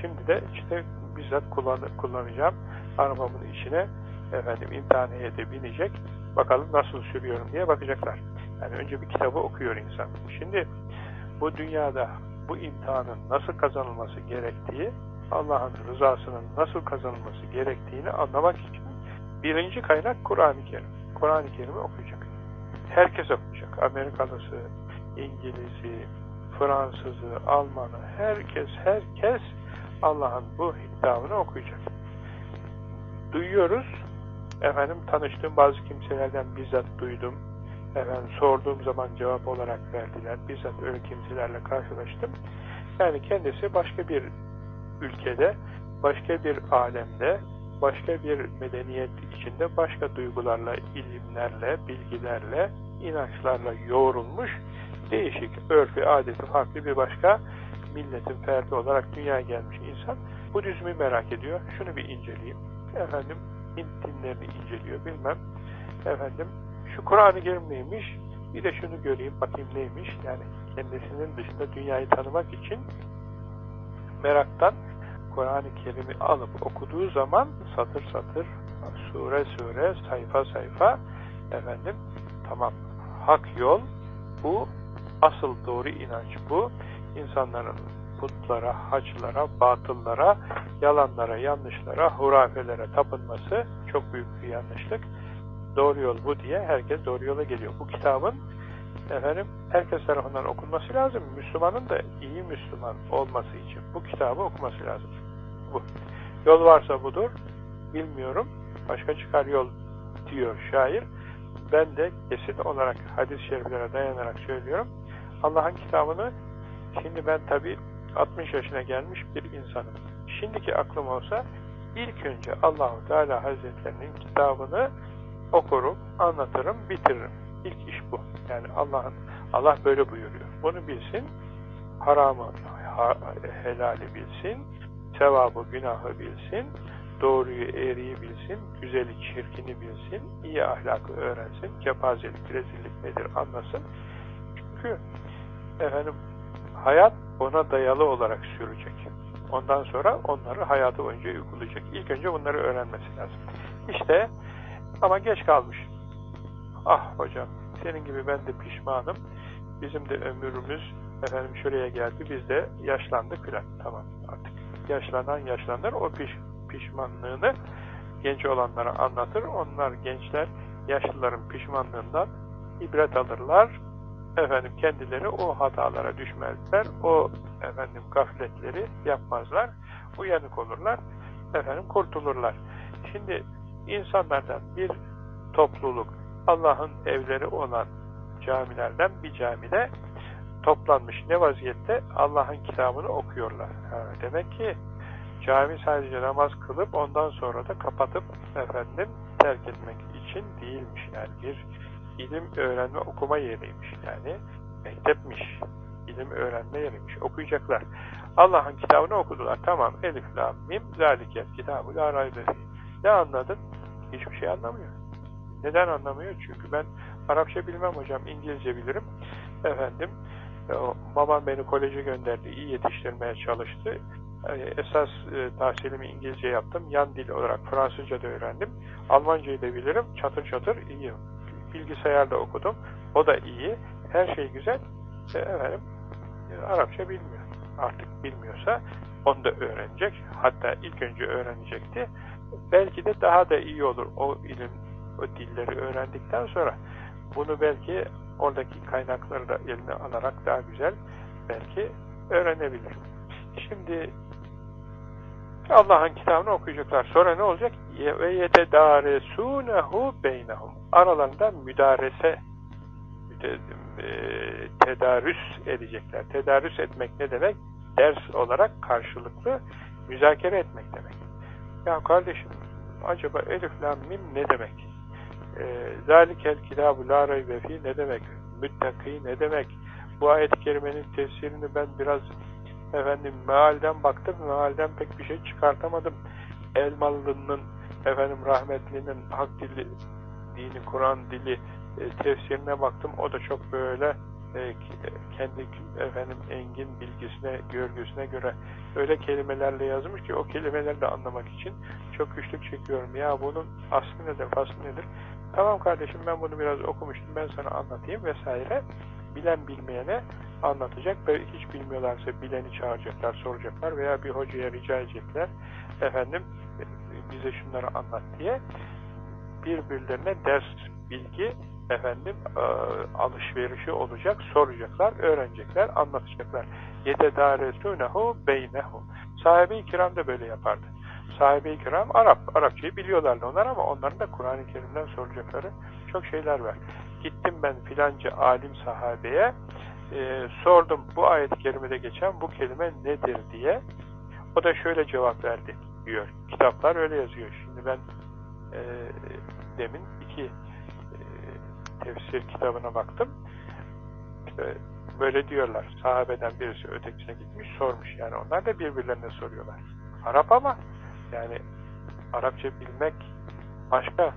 Şimdi de işte bizzat kullan kullanacağım. Arabamın içine efendim imtihaniyete binecek. Bakalım nasıl sürüyorum diye bakacaklar. Yani önce bir kitabı okuyor insan. Şimdi bu dünyada bu imtihanın nasıl kazanılması gerektiği, Allah'ın rızasının nasıl kazanılması gerektiğini anlamak için birinci kaynak Kur'an-ı Kerim. Kur'an-ı Kerim'i okuyacak. Herkes okuyacak. Amerikalısı, İngiliz'i, Fransızı, Almanı, herkes, herkes Allah'ın bu hitabını okuyacak. Duyuyoruz, efendim tanıştığım bazı kimselerden bizzat duydum, efendim sorduğum zaman cevap olarak verdiler, bizzat öyle kimselerle karşılaştım. Yani kendisi başka bir ülkede, başka bir alemde, başka bir medeniyet içinde başka duygularla, ilimlerle, bilgilerle, inançlarla yoğrulmuş, değişik, örfü, adeti farklı bir başka milletin ferdi olarak dünyaya gelmiş insan bu düzümü merak ediyor. Şunu bir inceleyeyim. Efendim Hint dinlerini inceliyor bilmem. Efendim şu Kur'an-ı Kerim neymiş? Bir de şunu göreyim bakayım neymiş. Yani kendisinin dışında dünyayı tanımak için meraktan Kur'an-ı Kerim'i alıp okuduğu zaman satır satır, sure sure, sayfa sayfa efendim tamam hak yol bu asıl doğru inanç bu. İnsanların putlara, haçlara, batıllara, yalanlara, yanlışlara, hurafelere tapınması çok büyük bir yanlışlık. Doğru yol bu diye herkes doğru yola geliyor. Bu kitabın efendim herkes tarafından okunması lazım. Müslümanın da iyi Müslüman olması için bu kitabı okuması lazım. Bu. Yol varsa budur. Bilmiyorum. Başka çıkar yol diyor şair. Ben de kesin olarak hadis-i şeriflere dayanarak söylüyorum. Allah'ın kitabını şimdi ben tabi 60 yaşına gelmiş bir insanım. Şimdiki aklım olsa ilk önce Allahu Teala Hazretlerinin kitabını okurum, anlatırım, bitiririm. İlk iş bu. Yani Allah'ın Allah böyle buyuruyor. Bunu bilsin, haramı, helali bilsin, sevabı, günahı bilsin, doğruyu, eğriyi bilsin, güzeli, çirkini bilsin, iyi ahlakı öğrensin, kepazelik, rezillik nedir anlasın. Çünkü efendim hayat ona dayalı olarak sürecek. Ondan sonra onları hayatı boyunca uygulayacak. İlk önce bunları öğrenmesi lazım. İşte ama geç kalmış. Ah hocam senin gibi ben de pişmanım. Bizim de ömrümüz efendim şuraya geldi. Biz de yaşlandık filan. Tamam artık. Yaşlanan yaşlanır. O piş, pişmanlığını genç olanlara anlatır. Onlar gençler yaşlıların pişmanlığından ibret alırlar. Efendim kendileri o hatalara düşmezler. O efendim gafletleri yapmazlar. Uyanık olurlar. Efendim kurtulurlar. Şimdi insanlardan bir topluluk Allah'ın evleri olan camilerden bir camide toplanmış ne vaziyette Allah'ın kitabını okuyorlar. Ha, demek ki cami sadece namaz kılıp ondan sonra da kapatıp efendim terk etmek için değilmiş. Yani bir ilim öğrenme okuma yeriymiş. Yani mektepmiş. ilim öğrenme yeriymiş. Okuyacaklar. Allah'ın kitabını okudular. Tamam. Elif, la, mim, zaliket, kitabı, la. Ne anladın? Hiçbir şey anlamıyor. Neden anlamıyor? Çünkü ben Arapça bilmem hocam, İngilizce bilirim. Efendim, babam beni koleje gönderdi, iyi yetiştirmeye çalıştı. Esas e, tahsilimi İngilizce yaptım. Yan dil olarak Fransızca da öğrendim. Almancayı da bilirim. Çatır çatır iyiyim. Bilgisayarda okudum. O da iyi. Her şey güzel. E, efendim, e, Arapça bilmiyor. Artık bilmiyorsa onu da öğrenecek. Hatta ilk önce öğrenecekti. Belki de daha da iyi olur o ilim, o dilleri öğrendikten sonra bunu belki oradaki kaynakları da eline alarak daha güzel belki öğrenebilir. Şimdi Allah'ın kitabını okuyacaklar. Sonra ne olacak? Ve yetedâresûnehu beynehum. Aralarında müdarese e, tedarüs edecekler. Tedarüs etmek ne demek? Ders olarak karşılıklı müzakere etmek demek. Ya kardeşim acaba elif lam mim ne demek? E, zalikel kitabı la raybe fi ne demek? Müttaki ne demek? Bu ayet-i kerimenin tefsirini ben biraz efendim mealden baktım. Mealden pek bir şey çıkartamadım. Elmalı'nın efendim rahmetlinin hak dili dini Kur'an dili e, tefsirine baktım. O da çok böyle e, kendi efendim engin bilgisine, görgüsüne göre öyle kelimelerle yazmış ki o kelimeleri de anlamak için çok güçlük çekiyorum. Ya bunun aslı nedir, faslı nedir? Tamam kardeşim ben bunu biraz okumuştum ben sana anlatayım vesaire. Bilen bilmeyene anlatacak ve hiç bilmiyorlarsa bileni çağıracaklar, soracaklar veya bir hocaya rica edecekler. Efendim bize şunları anlat diye birbirlerine ders, bilgi efendim e, alışverişi olacak, soracaklar, öğrenecekler, anlatacaklar. Yetedâresûnehu beynehu. Sahabe-i kiram da böyle yapardı. Sahabe-i kiram Arap, Arapçayı biliyorlardı onlar ama onların da Kur'an-ı Kerim'den soracakları çok şeyler var. Gittim ben filanca alim sahabeye, e, sordum bu ayet-i kerimede geçen bu kelime nedir diye. O da şöyle cevap verdi diyor. Kitaplar öyle yazıyor. Şimdi ben e, demin iki e, tefsir kitabına baktım. İşte böyle diyorlar. Sahabeden birisi ötekisine gitmiş sormuş. Yani onlar da birbirlerine soruyorlar. Arap ama yani Arapça bilmek başka.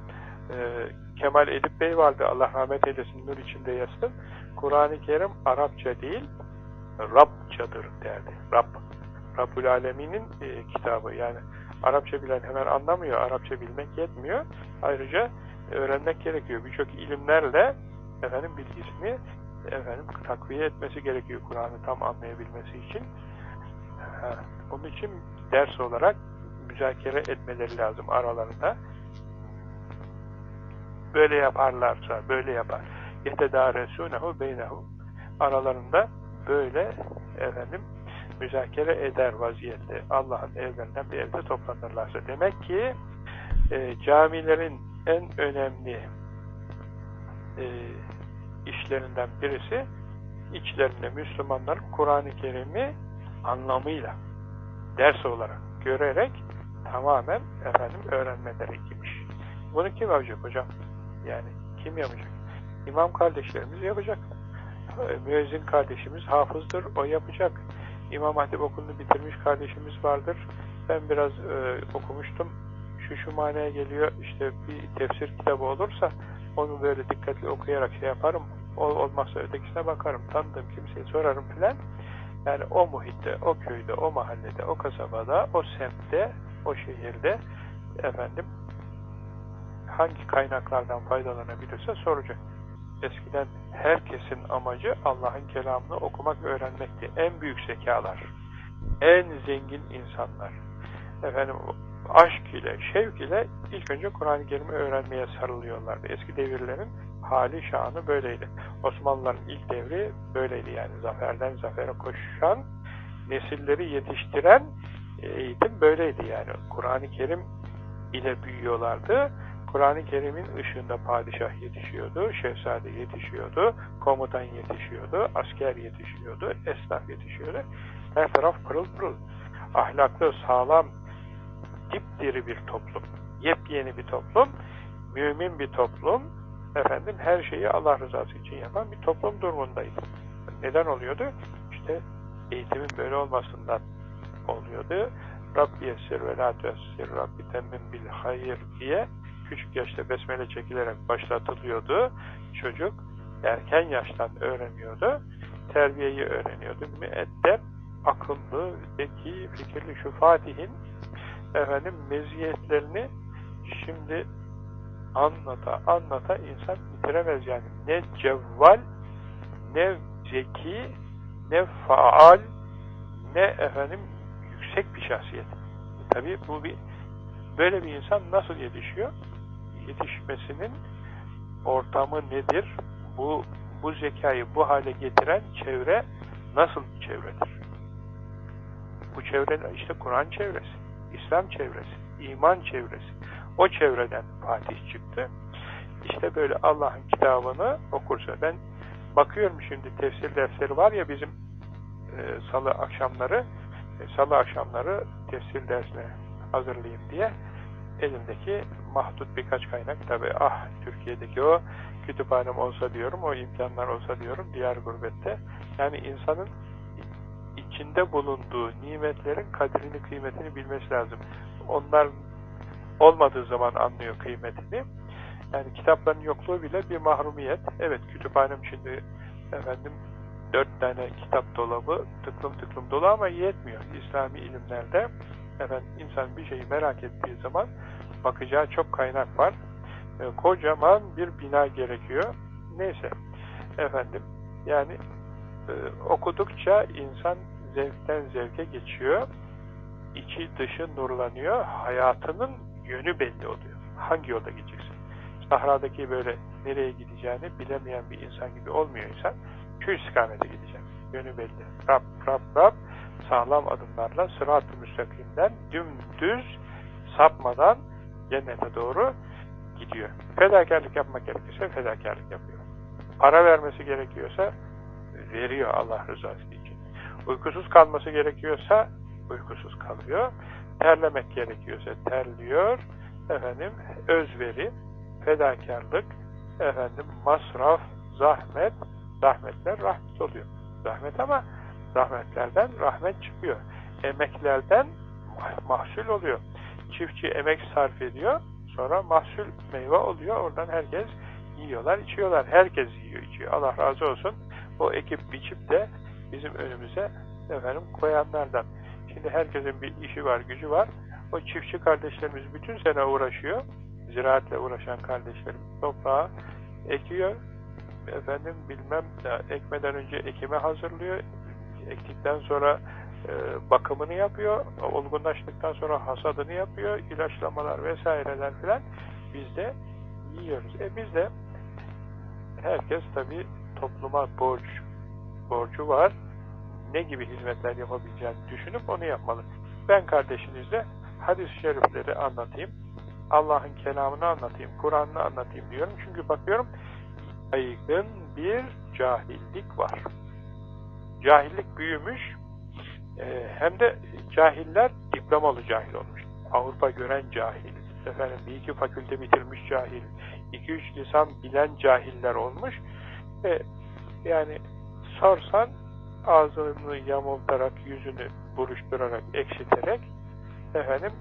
E, Kemal Edip Bey vardı. Allah rahmet eylesin. Nur içinde yatsın. Kur'an-ı Kerim Arapça değil Rabçadır derdi. Rab. Rabbul Alemin'in e, kitabı. Yani Arapça bilen hemen anlamıyor. Arapça bilmek yetmiyor. Ayrıca e, öğrenmek gerekiyor. Birçok ilimlerle efendim bilgisini efendim takviye etmesi gerekiyor Kur'an'ı tam anlayabilmesi için. Onun için ders olarak müzakere etmeleri lazım aralarında. Böyle yaparlarsa böyle yapar. Yetedâresûnehu beynehum. Aralarında böyle efendim müzakere eder vaziyette Allah'ın evlerinden bir evde toplanırlarsa. Demek ki e, camilerin en önemli e, işlerinden birisi içlerinde Müslümanların Kur'an-ı Kerim'i anlamıyla ders olarak görerek tamamen efendim öğrenmeleri imiş. Bunu kim yapacak hocam? Yani kim yapacak? İmam kardeşlerimiz yapacak. Müezzin kardeşimiz hafızdır, o yapacak. İmam Hatip okulunu bitirmiş kardeşimiz vardır. Ben biraz e, okumuştum. Şu şu manaya geliyor. İşte bir tefsir kitabı olursa onu böyle dikkatli okuyarak şey yaparım. Ol, olmazsa ötekisine bakarım. Tanıdığım kimseye sorarım filan. Yani o muhitte, o köyde, o mahallede, o kasabada, o semtte, o şehirde efendim hangi kaynaklardan faydalanabilirse soracak. Eskiden herkesin amacı Allah'ın kelamını okumak, öğrenmekti. En büyük zekalar, en zengin insanlar, efendim aşk ile, şevk ile ilk önce Kur'an-ı Kerim'i öğrenmeye sarılıyorlardı. Eski devirlerin hali, şanı böyleydi. Osmanlıların ilk devri böyleydi yani. Zaferden zafere koşan, nesilleri yetiştiren eğitim böyleydi yani. Kur'an-ı Kerim ile büyüyorlardı. Kur'an-ı Kerim'in ışığında padişah yetişiyordu, şehzade yetişiyordu, komutan yetişiyordu, asker yetişiyordu, esnaf yetişiyordu. Her taraf pırıl pırıl. Ahlaklı, sağlam, dipdiri bir toplum. Yepyeni bir toplum, mümin bir toplum, efendim her şeyi Allah rızası için yapan bir toplum durumundaydı. Neden oluyordu? İşte eğitimin böyle olmasından oluyordu. Rabbi yessir ve la tessir, Rabbi temmin bil hayır diye küçük yaşta besmele çekilerek başlatılıyordu. Çocuk erken yaştan öğreniyordu. Terbiyeyi öğreniyordu. Müeddep, akıllı, zeki, fikirli şu Fatih'in efendim meziyetlerini şimdi anlata anlata insan bitiremez yani. Ne cevval, ne zeki, ne faal, ne efendim yüksek bir şahsiyet. Tabi bu bir böyle bir insan nasıl yetişiyor? Yetişmesinin ortamı nedir? Bu bu zekayı bu hale getiren çevre nasıl bir çevredir? Bu çevre işte Kur'an çevresi, İslam çevresi, iman çevresi. O çevreden Fatih çıktı. İşte böyle Allah'ın kitabını okursa ben bakıyorum şimdi tefsir dersleri var ya bizim e, salı akşamları e, salı akşamları tefsir dersine hazırlayayım diye elimdeki mahdut birkaç kaynak. Tabi ah Türkiye'deki o kütüphanem olsa diyorum o imkanlar olsa diyorum diğer gurbette. Yani insanın içinde bulunduğu nimetlerin kadrini kıymetini bilmesi lazım. Onlar olmadığı zaman anlıyor kıymetini. Yani kitapların yokluğu bile bir mahrumiyet. Evet kütüphanem şimdi efendim dört tane kitap dolabı tıklım tıklım dolu ama yetmiyor İslami ilimlerde efendim insan bir şeyi merak ettiği zaman bakacağı çok kaynak var. E, kocaman bir bina gerekiyor. Neyse efendim yani e, okudukça insan zevkten zevke geçiyor. İçi dışı nurlanıyor. Hayatının yönü belli oluyor. Hangi yolda gideceksin? Sahradaki böyle nereye gideceğini bilemeyen bir insan gibi olmuyor insan. Şu istikamete gideceğim. Yönü belli. Rab, Rab, Rab sağlam adımlarla sırat-ı müstakimden dümdüz sapmadan cennete doğru gidiyor. Fedakarlık yapmak gerekirse fedakarlık yapıyor. Para vermesi gerekiyorsa veriyor Allah rızası için. Uykusuz kalması gerekiyorsa uykusuz kalıyor. Terlemek gerekiyorsa terliyor. Efendim özveri, fedakarlık, efendim masraf, zahmet, zahmetler rahmet oluyor. Zahmet ama zahmetlerden rahmet çıkıyor. Emeklerden mahsul oluyor. Çiftçi emek sarf ediyor, sonra mahsul meyve oluyor. Oradan herkes yiyorlar, içiyorlar. Herkes yiyor, içiyor. Allah razı olsun. O ekip biçip de bizim önümüze efendim koyanlardan. Şimdi herkesin bir işi var, gücü var. O çiftçi kardeşlerimiz bütün sene uğraşıyor. Ziraatle uğraşan kardeşlerim toprağa ekiyor. Efendim bilmem ekmeden önce ekime hazırlıyor ektikten sonra e, bakımını yapıyor, olgunlaştıktan sonra hasadını yapıyor, ilaçlamalar vesaireler filan biz de yiyoruz. E biz de herkes tabi topluma borç borcu var. Ne gibi hizmetler yapabileceğini düşünüp onu yapmalı. Ben kardeşinizle hadis-i şerifleri anlatayım. Allah'ın kelamını anlatayım, Kur'an'ını anlatayım diyorum. Çünkü bakıyorum yaygın bir cahillik var. Cahillik büyümüş, e, hem de cahiller diplomalı cahil olmuş. Avrupa gören cahil, efendim bir iki fakülte bitirmiş cahil, iki üç lisan bilen cahiller olmuş. E, yani sorsan ağzını yamultarak, yüzünü buruşturarak, ekşiterek efendim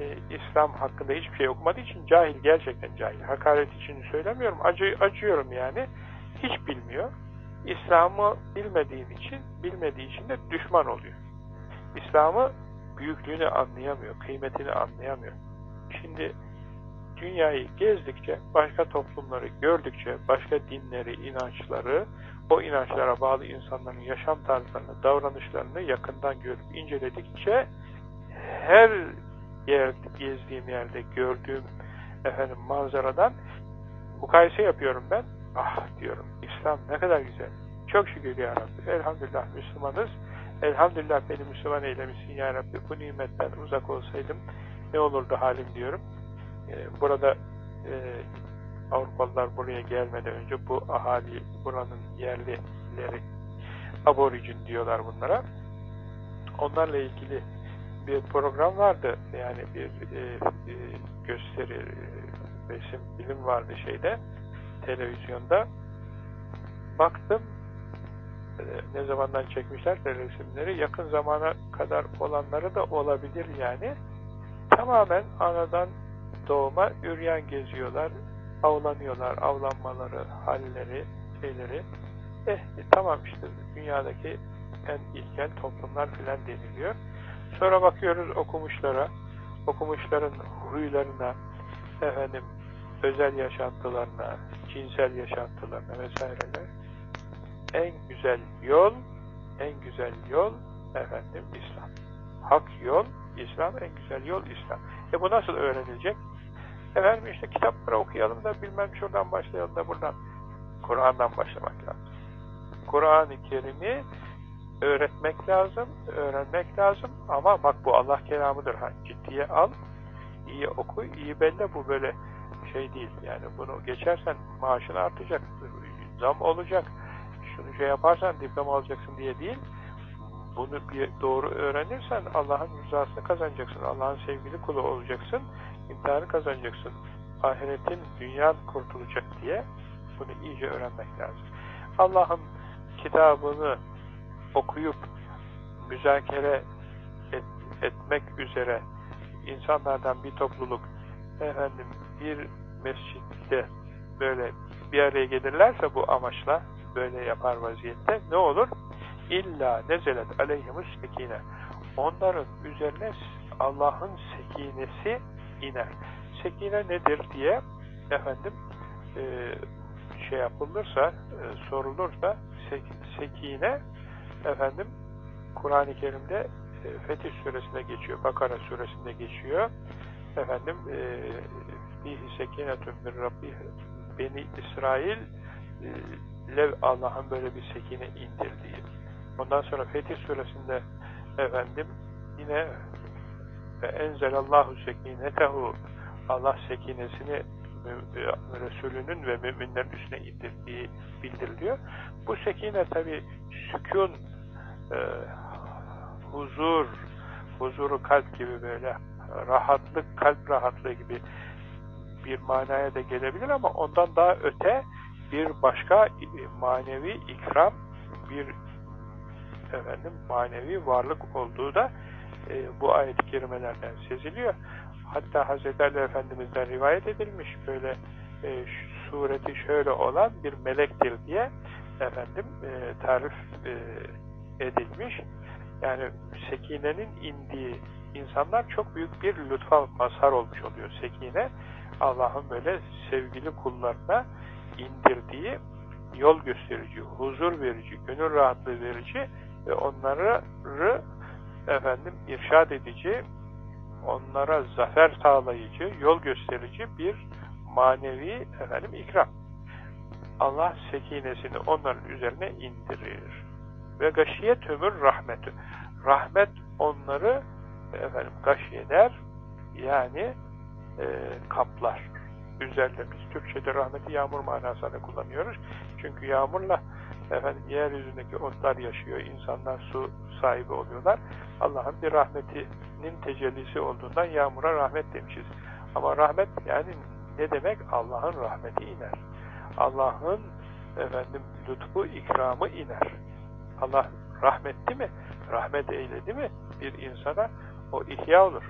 e, İslam hakkında hiçbir şey okumadığı için cahil, gerçekten cahil. Hakaret için söylemiyorum, acı, acıyorum yani. Hiç bilmiyor. İslam'ı bilmediğin için, bilmediği için de düşman oluyor. İslam'ı büyüklüğünü anlayamıyor, kıymetini anlayamıyor. Şimdi dünyayı gezdikçe, başka toplumları gördükçe, başka dinleri, inançları, o inançlara bağlı insanların yaşam tarzlarını, davranışlarını yakından görüp inceledikçe her yer, gezdiğim yerde gördüğüm efendim manzaradan mukayese yapıyorum ben. Ah diyorum İslam ne kadar güzel. Çok şükür ya Rabbi. Elhamdülillah Müslümanız. Elhamdülillah beni Müslüman eylemişsin ya Rabbi. Bu nimetten uzak olsaydım ne olurdu halim diyorum. Ee, burada e, Avrupalılar buraya gelmeden önce bu ahali, buranın yerlileri aborigin diyorlar bunlara. Onlarla ilgili bir program vardı. Yani bir e, gösteri, resim, bilim vardı şeyde, televizyonda. Baktım, e, ne zamandan çekmişler resimleri, yakın zamana kadar olanları da olabilir yani. Tamamen anadan doğuma üryan geziyorlar, avlanıyorlar, avlanmaları, halleri, şeyleri. Eh, tamam işte dünyadaki en ilkel toplumlar filan deniliyor. Sonra bakıyoruz okumuşlara, okumuşların huylarına, efendim özel yaşantılarına, cinsel yaşantılarına vesaireler. En güzel yol, en güzel yol efendim İslam. Hak yol, İslam, en güzel yol İslam. E bu nasıl öğrenilecek? Efendim işte kitapları okuyalım da bilmem şuradan başlayalım da buradan. Kur'an'dan başlamak lazım. Kur'an-ı Kerim'i öğretmek lazım, öğrenmek lazım ama bak bu Allah kelamıdır. Ha, ciddiye al, iyi oku, iyi belle bu böyle şey değil. Yani bunu geçersen maaşın artacak, zam olacak, şunu şey yaparsan diploma alacaksın diye değil. Bunu bir doğru öğrenirsen Allah'ın rızasını kazanacaksın. Allah'ın sevgili kulu olacaksın. imtihanı kazanacaksın. Ahiretin, dünyan kurtulacak diye bunu iyice öğrenmek lazım. Allah'ın kitabını okuyup müzakere et, etmek üzere insanlardan bir topluluk efendim bir mescitte böyle bir araya gelirlerse bu amaçla böyle yapar vaziyette ne olur? İlla nezelet aleyhimus sekine. Onların üzerine Allah'ın sekinesi iner. Sekine nedir diye efendim e, şey yapılırsa, e, sorulursa sek, sekine efendim Kur'an-ı Kerim'de e, Fetih suresinde geçiyor, Bakara suresinde geçiyor. Efendim e, fihi sekinetun min rabbi beni İsrail e, lev Allah'ın böyle bir sekine indirdiği. Ondan sonra Fetih suresinde efendim yine ve enzelallahu sekinetehu Allah sekinesini Resulünün ve müminlerin üstüne indirdiği bildiriliyor. Bu sekine tabi sükun e, huzur, huzuru kalp gibi böyle rahatlık, kalp rahatlığı gibi bir manaya da gelebilir ama ondan daha öte bir başka manevi ikram, bir efendim manevi varlık olduğu da e, bu ayet-i kerimelerden seziliyor. Hatta Hz. Ali Efendimiz'den rivayet edilmiş böyle e, sureti şöyle olan bir melektir diye efendim e, tarif e, edilmiş. Yani sekinenin indiği insanlar çok büyük bir lütfa mazhar olmuş oluyor. Sekine Allah'ın böyle sevgili kullarına indirdiği yol gösterici, huzur verici, gönül rahatlığı verici ve onları efendim irşad edici, onlara zafer sağlayıcı, yol gösterici bir manevi efendim ikram. Allah sekinesini onların üzerine indirir. Ve gaşiyet ömür rahmetü. Rahmet onları efendim gaşiyeder yani e, kaplar. Üzerinde biz Türkçe'de rahmeti yağmur manasında kullanıyoruz. Çünkü yağmurla efendim yeryüzündeki otlar yaşıyor, insanlar su sahibi oluyorlar. Allah'ın bir rahmetinin tecellisi olduğundan yağmura rahmet demişiz. Ama rahmet yani ne demek? Allah'ın rahmeti iner. Allah'ın efendim lütfu, ikramı iner. Allah rahmetti mi? Rahmet eyledi mi? Bir insana o ihya olur.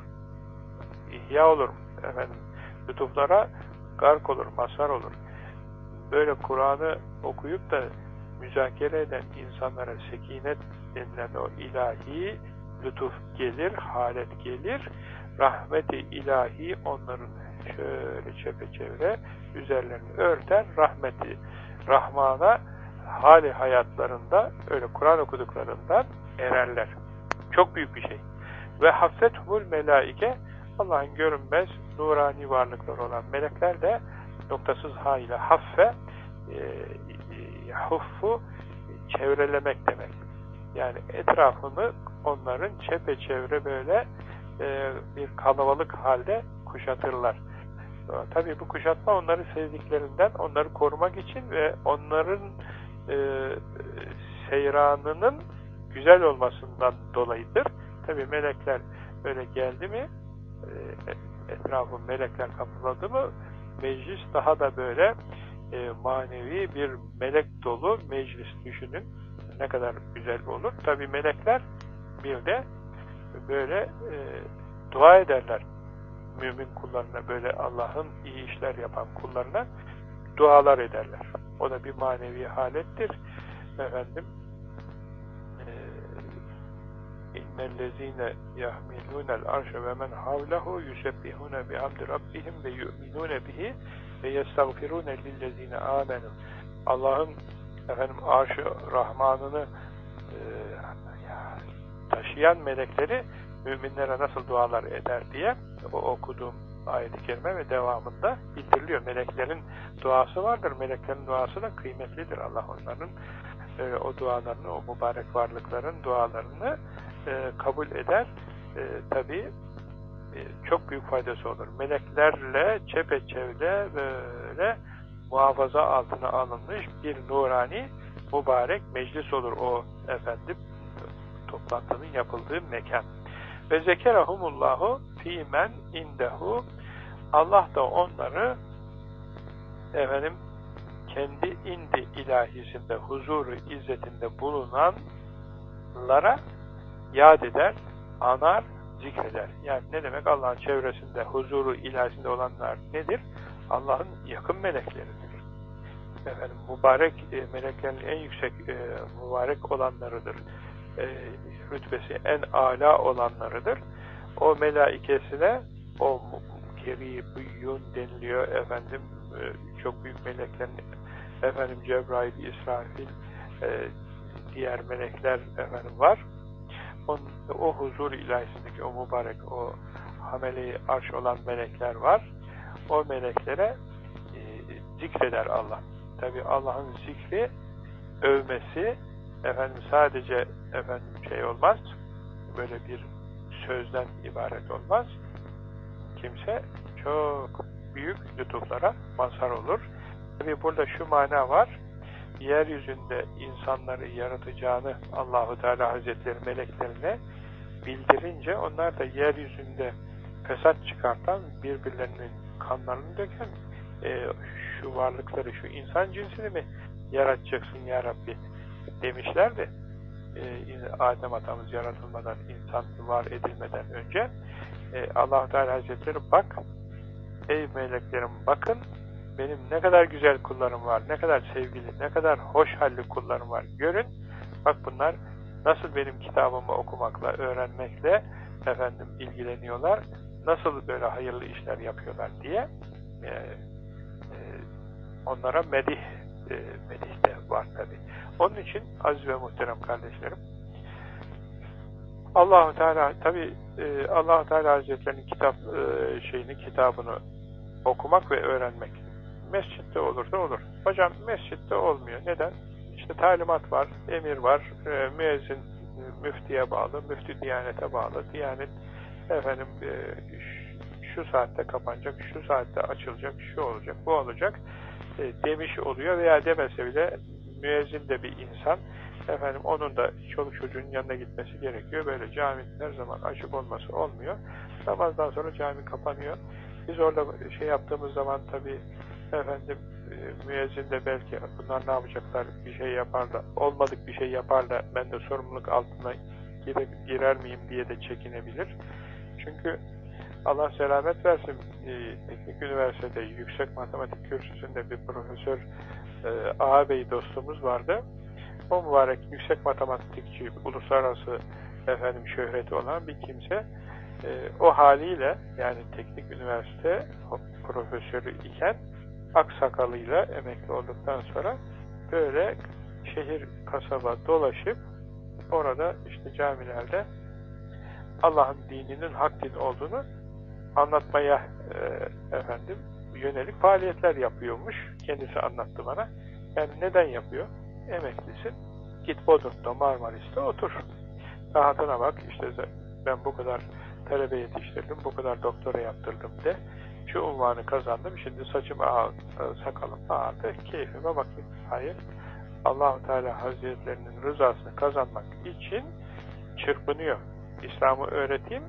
İhya olur. Efendim lütuflara gark olur, mazhar olur. Böyle Kur'an'ı okuyup da müzakere eden insanlara sekinet denilen o ilahi lütuf gelir, halet gelir. Rahmeti ilahi onların şöyle çepeçevre üzerlerini örter. Rahmeti Rahman'a hali hayatlarında öyle Kur'an okuduklarından ererler. Çok büyük bir şey. Ve haffethumul melaike Allah'ın görünmez nurani varlıklar olan melekler de noktasız ha ile haffe e, e, huffu çevrelemek demek. Yani etrafını onların çepeçevre böyle e, bir kalabalık halde kuşatırlar. Tabi bu kuşatma onları sevdiklerinden, onları korumak için ve onların e, seyranının güzel olmasından dolayıdır. Tabi melekler böyle geldi mi, etrafı melekler kapladı mı, meclis daha da böyle e, manevi bir melek dolu meclis düşünün. Ne kadar güzel olur. Tabi melekler bir de böyle e, dua ederler mümin kullarına böyle Allah'ın iyi işler yapan kullarına dualar ederler. O da bir manevi halettir. Efendim arşe ve men havlehu yusebbihune bihamdi rabbihim ve yu'minune bihi ve yestagfirune lillezine amenu. Allah'ın efendim arşı rahmanını e, taşıyan melekleri müminlere nasıl dualar eder diye o okuduğum ayet-i kerime ve devamında bildiriliyor. Meleklerin duası vardır. Meleklerin duası da kıymetlidir. Allah onların e, o dualarını, o mübarek varlıkların dualarını e, kabul eder. E, Tabi e, çok büyük faydası olur. Meleklerle çepeçevre böyle muhafaza altına alınmış bir nurani mübarek meclis olur o efendim toplantının yapıldığı mekan. Ve zekerahumullahu fimen indehu Allah da onları efendim kendi indi ilahisinde, huzuru, izzetinde bulunanlara yad eder, anar, zikreder. Yani ne demek Allah'ın çevresinde, huzuru, ilahisinde olanlar nedir? Allah'ın yakın melekleridir. Efendim, mübarek e, meleklerin en yüksek e, mübarek olanlarıdır. E, rütbesi en âlâ olanlarıdır. O melaikesine o keribüyyun deniliyor efendim e, çok büyük meleklerin efendim Cebrail, İsrafil e, diğer melekler efendim var. On, o huzur ilahisindeki o mübarek o hameleyi arş olan melekler var. O meleklere e, zikreder Allah. Tabi Allah'ın zikri övmesi efendim sadece efendim şey olmaz. Böyle bir sözden ibaret olmaz. Kimse çok büyük lütuflara mazhar olur. Tabi burada şu mana var. Yeryüzünde insanları yaratacağını Allahu Teala Hazretleri meleklerine bildirince onlar da yeryüzünde fesat çıkartan, birbirlerinin kanlarını döken e, şu varlıkları, şu insan cinsini mi yaratacaksın ya Rabbi demişler de e, Adem atamız yaratılmadan, insan var edilmeden önce e, allah Teala Hazretleri bak ey meleklerim bakın benim ne kadar güzel kullarım var, ne kadar sevgili, ne kadar hoş halli kullarım var görün. Bak bunlar nasıl benim kitabımı okumakla, öğrenmekle efendim ilgileniyorlar, nasıl böyle hayırlı işler yapıyorlar diye e, e, onlara medih e, medih de var tabi. Onun için aziz ve muhterem kardeşlerim Allahu Teala tabi e, Allahu Teala Hazretlerinin kitap e, şeyini kitabını okumak ve öğrenmek mescitte olur da olur. Hocam mescitte olmuyor. Neden? İşte talimat var, emir var, e, müezzin müftiye bağlı, müftü diyanete bağlı. Diyanet efendim e, şu saatte kapanacak, şu saatte açılacak, şu olacak, bu olacak e, demiş oluyor veya demese bile müezzin de bir insan efendim onun da çoluk çocuğun yanına gitmesi gerekiyor. Böyle caminin her zaman açık olması olmuyor. Namazdan sonra cami kapanıyor. Biz orada şey yaptığımız zaman tabii efendim e, müezzin de belki bunlar ne yapacaklar bir şey yapar da olmadık bir şey yapar da ben de sorumluluk altına girer, girer miyim diye de çekinebilir. Çünkü Allah selamet versin e, teknik üniversitede yüksek matematik kürsüsünde bir profesör e, ağabey dostumuz vardı. O mübarek yüksek matematikçi, uluslararası efendim şöhreti olan bir kimse e, o haliyle yani teknik üniversite profesörü iken aksakalıyla emekli olduktan sonra böyle şehir kasaba dolaşıp orada işte camilerde Allah'ın dininin hak din olduğunu anlatmaya e, efendim yönelik faaliyetler yapıyormuş. Kendisi anlattı bana. Yani neden yapıyor? Emeklisin. Git Bodrum'da Marmaris'te otur. Rahatına bak. İşte ben bu kadar talebe yetiştirdim, bu kadar doktora yaptırdım de şu unvanı kazandım, şimdi saçım sakalım ağardı, keyfime bakayım. Hayır, allah Teala Hazretlerinin rızasını kazanmak için çırpınıyor. İslam'ı öğreteyim,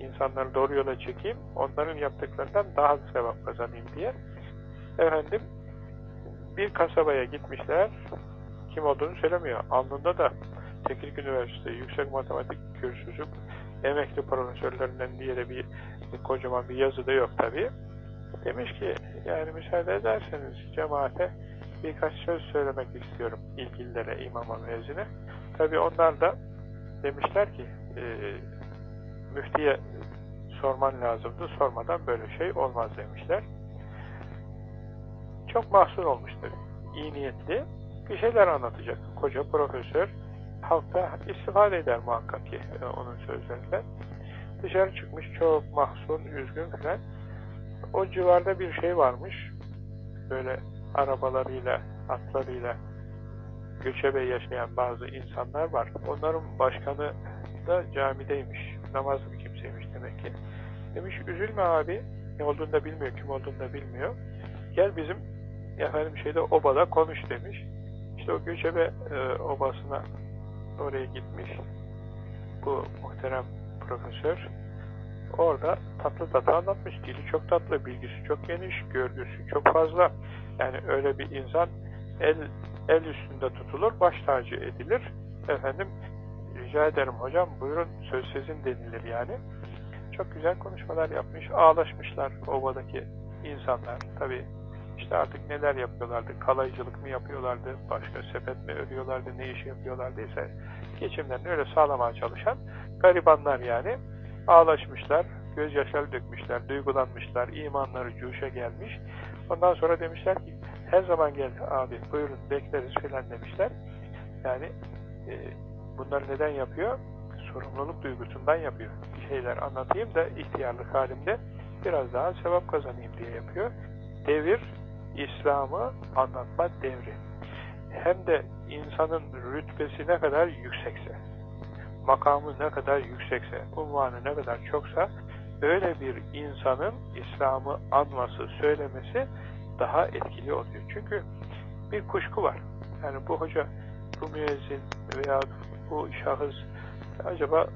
insanları doğru yola çekeyim, onların yaptıklarından daha sevap kazanayım diye. Efendim, bir kasabaya gitmişler, kim olduğunu söylemiyor. Alnında da Teknik Üniversite Yüksek Matematik Kürsüsü emekli profesörlerinden diye de bir, bir kocaman bir yazı da yok tabi. Demiş ki yani müsaade ederseniz cemaate birkaç söz söylemek istiyorum ilgililere, imama müezzine. Tabi onlar da demişler ki e, müftiye sorman lazımdı, sormadan böyle şey olmaz demişler. Çok mahzun olmuştur. İyi niyetli bir şeyler anlatacak. Koca profesör halkta istifade eder muhakkak ki e, onun sözlerinden. Dışarı çıkmış çok mahzun, üzgün falan. O civarda bir şey varmış. Böyle arabalarıyla, atlarıyla göçebe yaşayan bazı insanlar var. Onların başkanı da camideymiş. Namazlı bir kimseymiş demek ki. Demiş üzülme abi. Ne olduğunu da bilmiyor, kim olduğunu da bilmiyor. Gel bizim efendim şeyde obada konuş demiş. İşte o göçebe e, obasına oraya gitmiş bu muhterem profesör. Orada tatlı tatlı anlatmış. Dili çok tatlı, bilgisi çok geniş, görgüsü çok fazla. Yani öyle bir insan el el üstünde tutulur, baş tacı edilir. Efendim rica ederim hocam buyurun söz sizin denilir yani. Çok güzel konuşmalar yapmış, ağlaşmışlar ovadaki insanlar. Tabi işte artık neler yapıyorlardı, kalaycılık mı yapıyorlardı, başka sepet mi örüyorlardı, ne iş yapıyorlardıysa geçimlerini öyle sağlamaya çalışan garibanlar yani ağlaşmışlar, gözyaşları dökmüşler, duygulanmışlar, imanları cuşa gelmiş. Ondan sonra demişler ki her zaman gel abi buyurun bekleriz filan demişler. Yani e, bunları neden yapıyor? Sorumluluk duygusundan yapıyor. Bir şeyler anlatayım da ihtiyarlık halimde biraz daha sevap kazanayım diye yapıyor. Devir İslam'ı anlatma devri. Hem de insanın rütbesi ne kadar yüksekse, makamı ne kadar yüksekse, unvanı ne kadar çoksa, öyle bir insanın İslam'ı anması, söylemesi daha etkili oluyor. Çünkü bir kuşku var. Yani bu hoca, bu müezzin veya bu şahıs acaba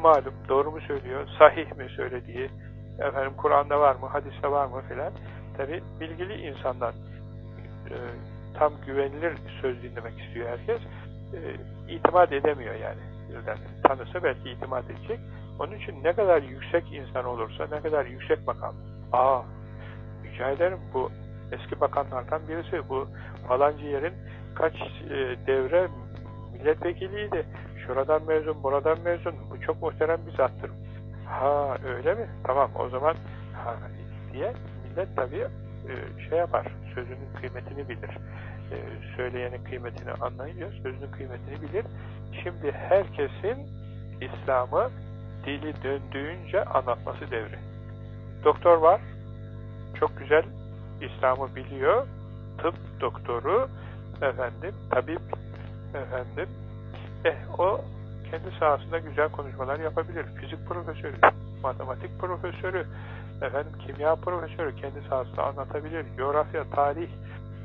malum doğru mu söylüyor, sahih mi söylediği, efendim Kur'an'da var mı, hadiste var mı filan. Tabi bilgili insandan e, tam güvenilir söz dinlemek istiyor herkes. E, itimat edemiyor yani. Birden tanısa belki itimat edecek. Onun için ne kadar yüksek insan olursa, ne kadar yüksek makam. Aa, rica ederim bu eski bakanlardan birisi. Bu falancı yerin kaç e, devre milletvekiliydi. Şuradan mezun, buradan mezun. Bu çok muhterem bir zattır. Ha öyle mi? Tamam o zaman ha, diye millet tabii e, şey yapar, sözünün kıymetini bilir. E, söyleyenin kıymetini anlayınca sözünün kıymetini bilir. Şimdi herkesin İslam'ı dili döndüğünce anlatması devri. Doktor var, çok güzel İslam'ı biliyor, tıp doktoru, efendim, tabip, efendim, eh, o kendi sahasında güzel konuşmalar yapabilir. Fizik profesörü, matematik profesörü, efendim kimya profesörü kendi sahasında anlatabilir. Coğrafya, tarih,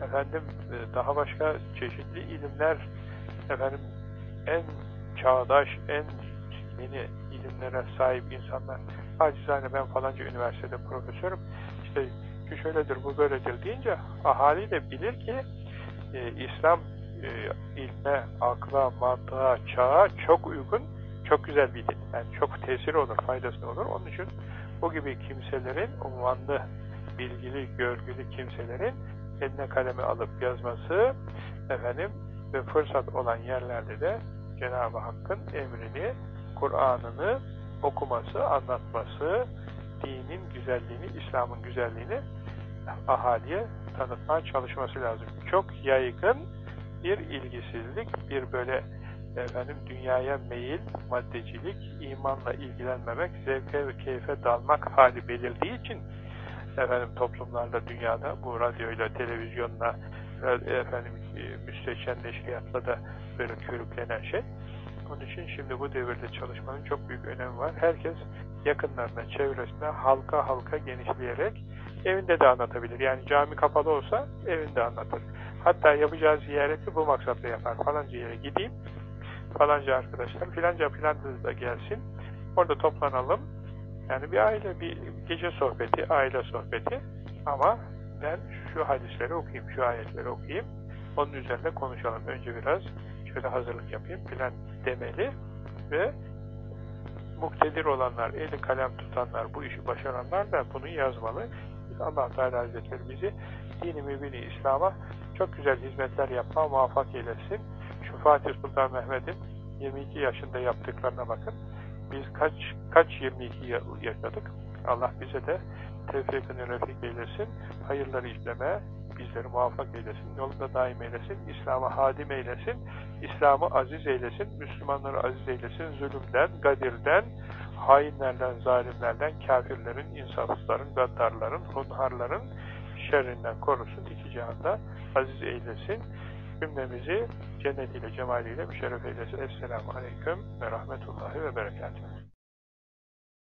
efendim e, daha başka çeşitli ilimler, efendim en çağdaş, en yeni ilimlere sahip insanlar. Acizane ben falanca üniversitede profesörüm. İşte şu şöyledir, bu böyledir deyince ahali de bilir ki e, İslam e, ilme, akla, mantığa, çağa çok uygun, çok güzel bir din. Yani çok tesir olur, faydası olur. Onun için bu gibi kimselerin, unvanlı, bilgili, görgülü kimselerin eline kalemi alıp yazması efendim ve fırsat olan yerlerde de Cenab-ı Hakk'ın emrini, Kur'an'ını okuması, anlatması, dinin güzelliğini, İslam'ın güzelliğini ahaliye tanıtmaya çalışması lazım. Çok yaygın bir ilgisizlik, bir böyle efendim dünyaya meyil, maddecilik, imanla ilgilenmemek, zevke ve keyfe dalmak hali belirdiği için efendim toplumlarda, dünyada bu radyoyla, televizyonla, efendim e, müstehcen neşriyatla da böyle körüklenen şey. Onun için şimdi bu devirde çalışmanın çok büyük önemi var. Herkes yakınlarına, çevresine halka halka genişleyerek evinde de anlatabilir. Yani cami kapalı olsa evinde anlatır. Hatta yapacağı ziyareti bu maksatla yapar. Falanca yere gideyim, falanca arkadaşlar, filanca filanca da gelsin. Orada toplanalım. Yani bir aile, bir gece sohbeti, aile sohbeti. Ama ben şu hadisleri okuyayım, şu ayetleri okuyayım. Onun üzerine konuşalım. Önce biraz şöyle hazırlık yapayım filan demeli ve muktedir olanlar, eli kalem tutanlar, bu işi başaranlar da bunu yazmalı. Allah Teala Hazretleri bizi dini mübini İslam'a çok güzel hizmetler yapma muvaffak eylesin. Şu Fatih Sultan Mehmet'in 22 yaşında yaptıklarına bakın. Biz kaç kaç 22 yaşadık. Allah bize de tevfikini refik eylesin. Hayırları işleme, bizleri muvaffak eylesin. Yolunda daim eylesin. İslam'a hadim eylesin. İslam'ı aziz eylesin. Müslümanları aziz eylesin. Zulümden, gadirden, hainlerden, zalimlerden, kafirlerin, insafsızların, gaddarların, hunharların şerrinden korusun. iki cihanda aziz eylesin. Cümlemizi cennetiyle, cemaliyle müşerref eylesin. Esselamu Aleyküm ve Rahmetullahi ve Berekatuhu.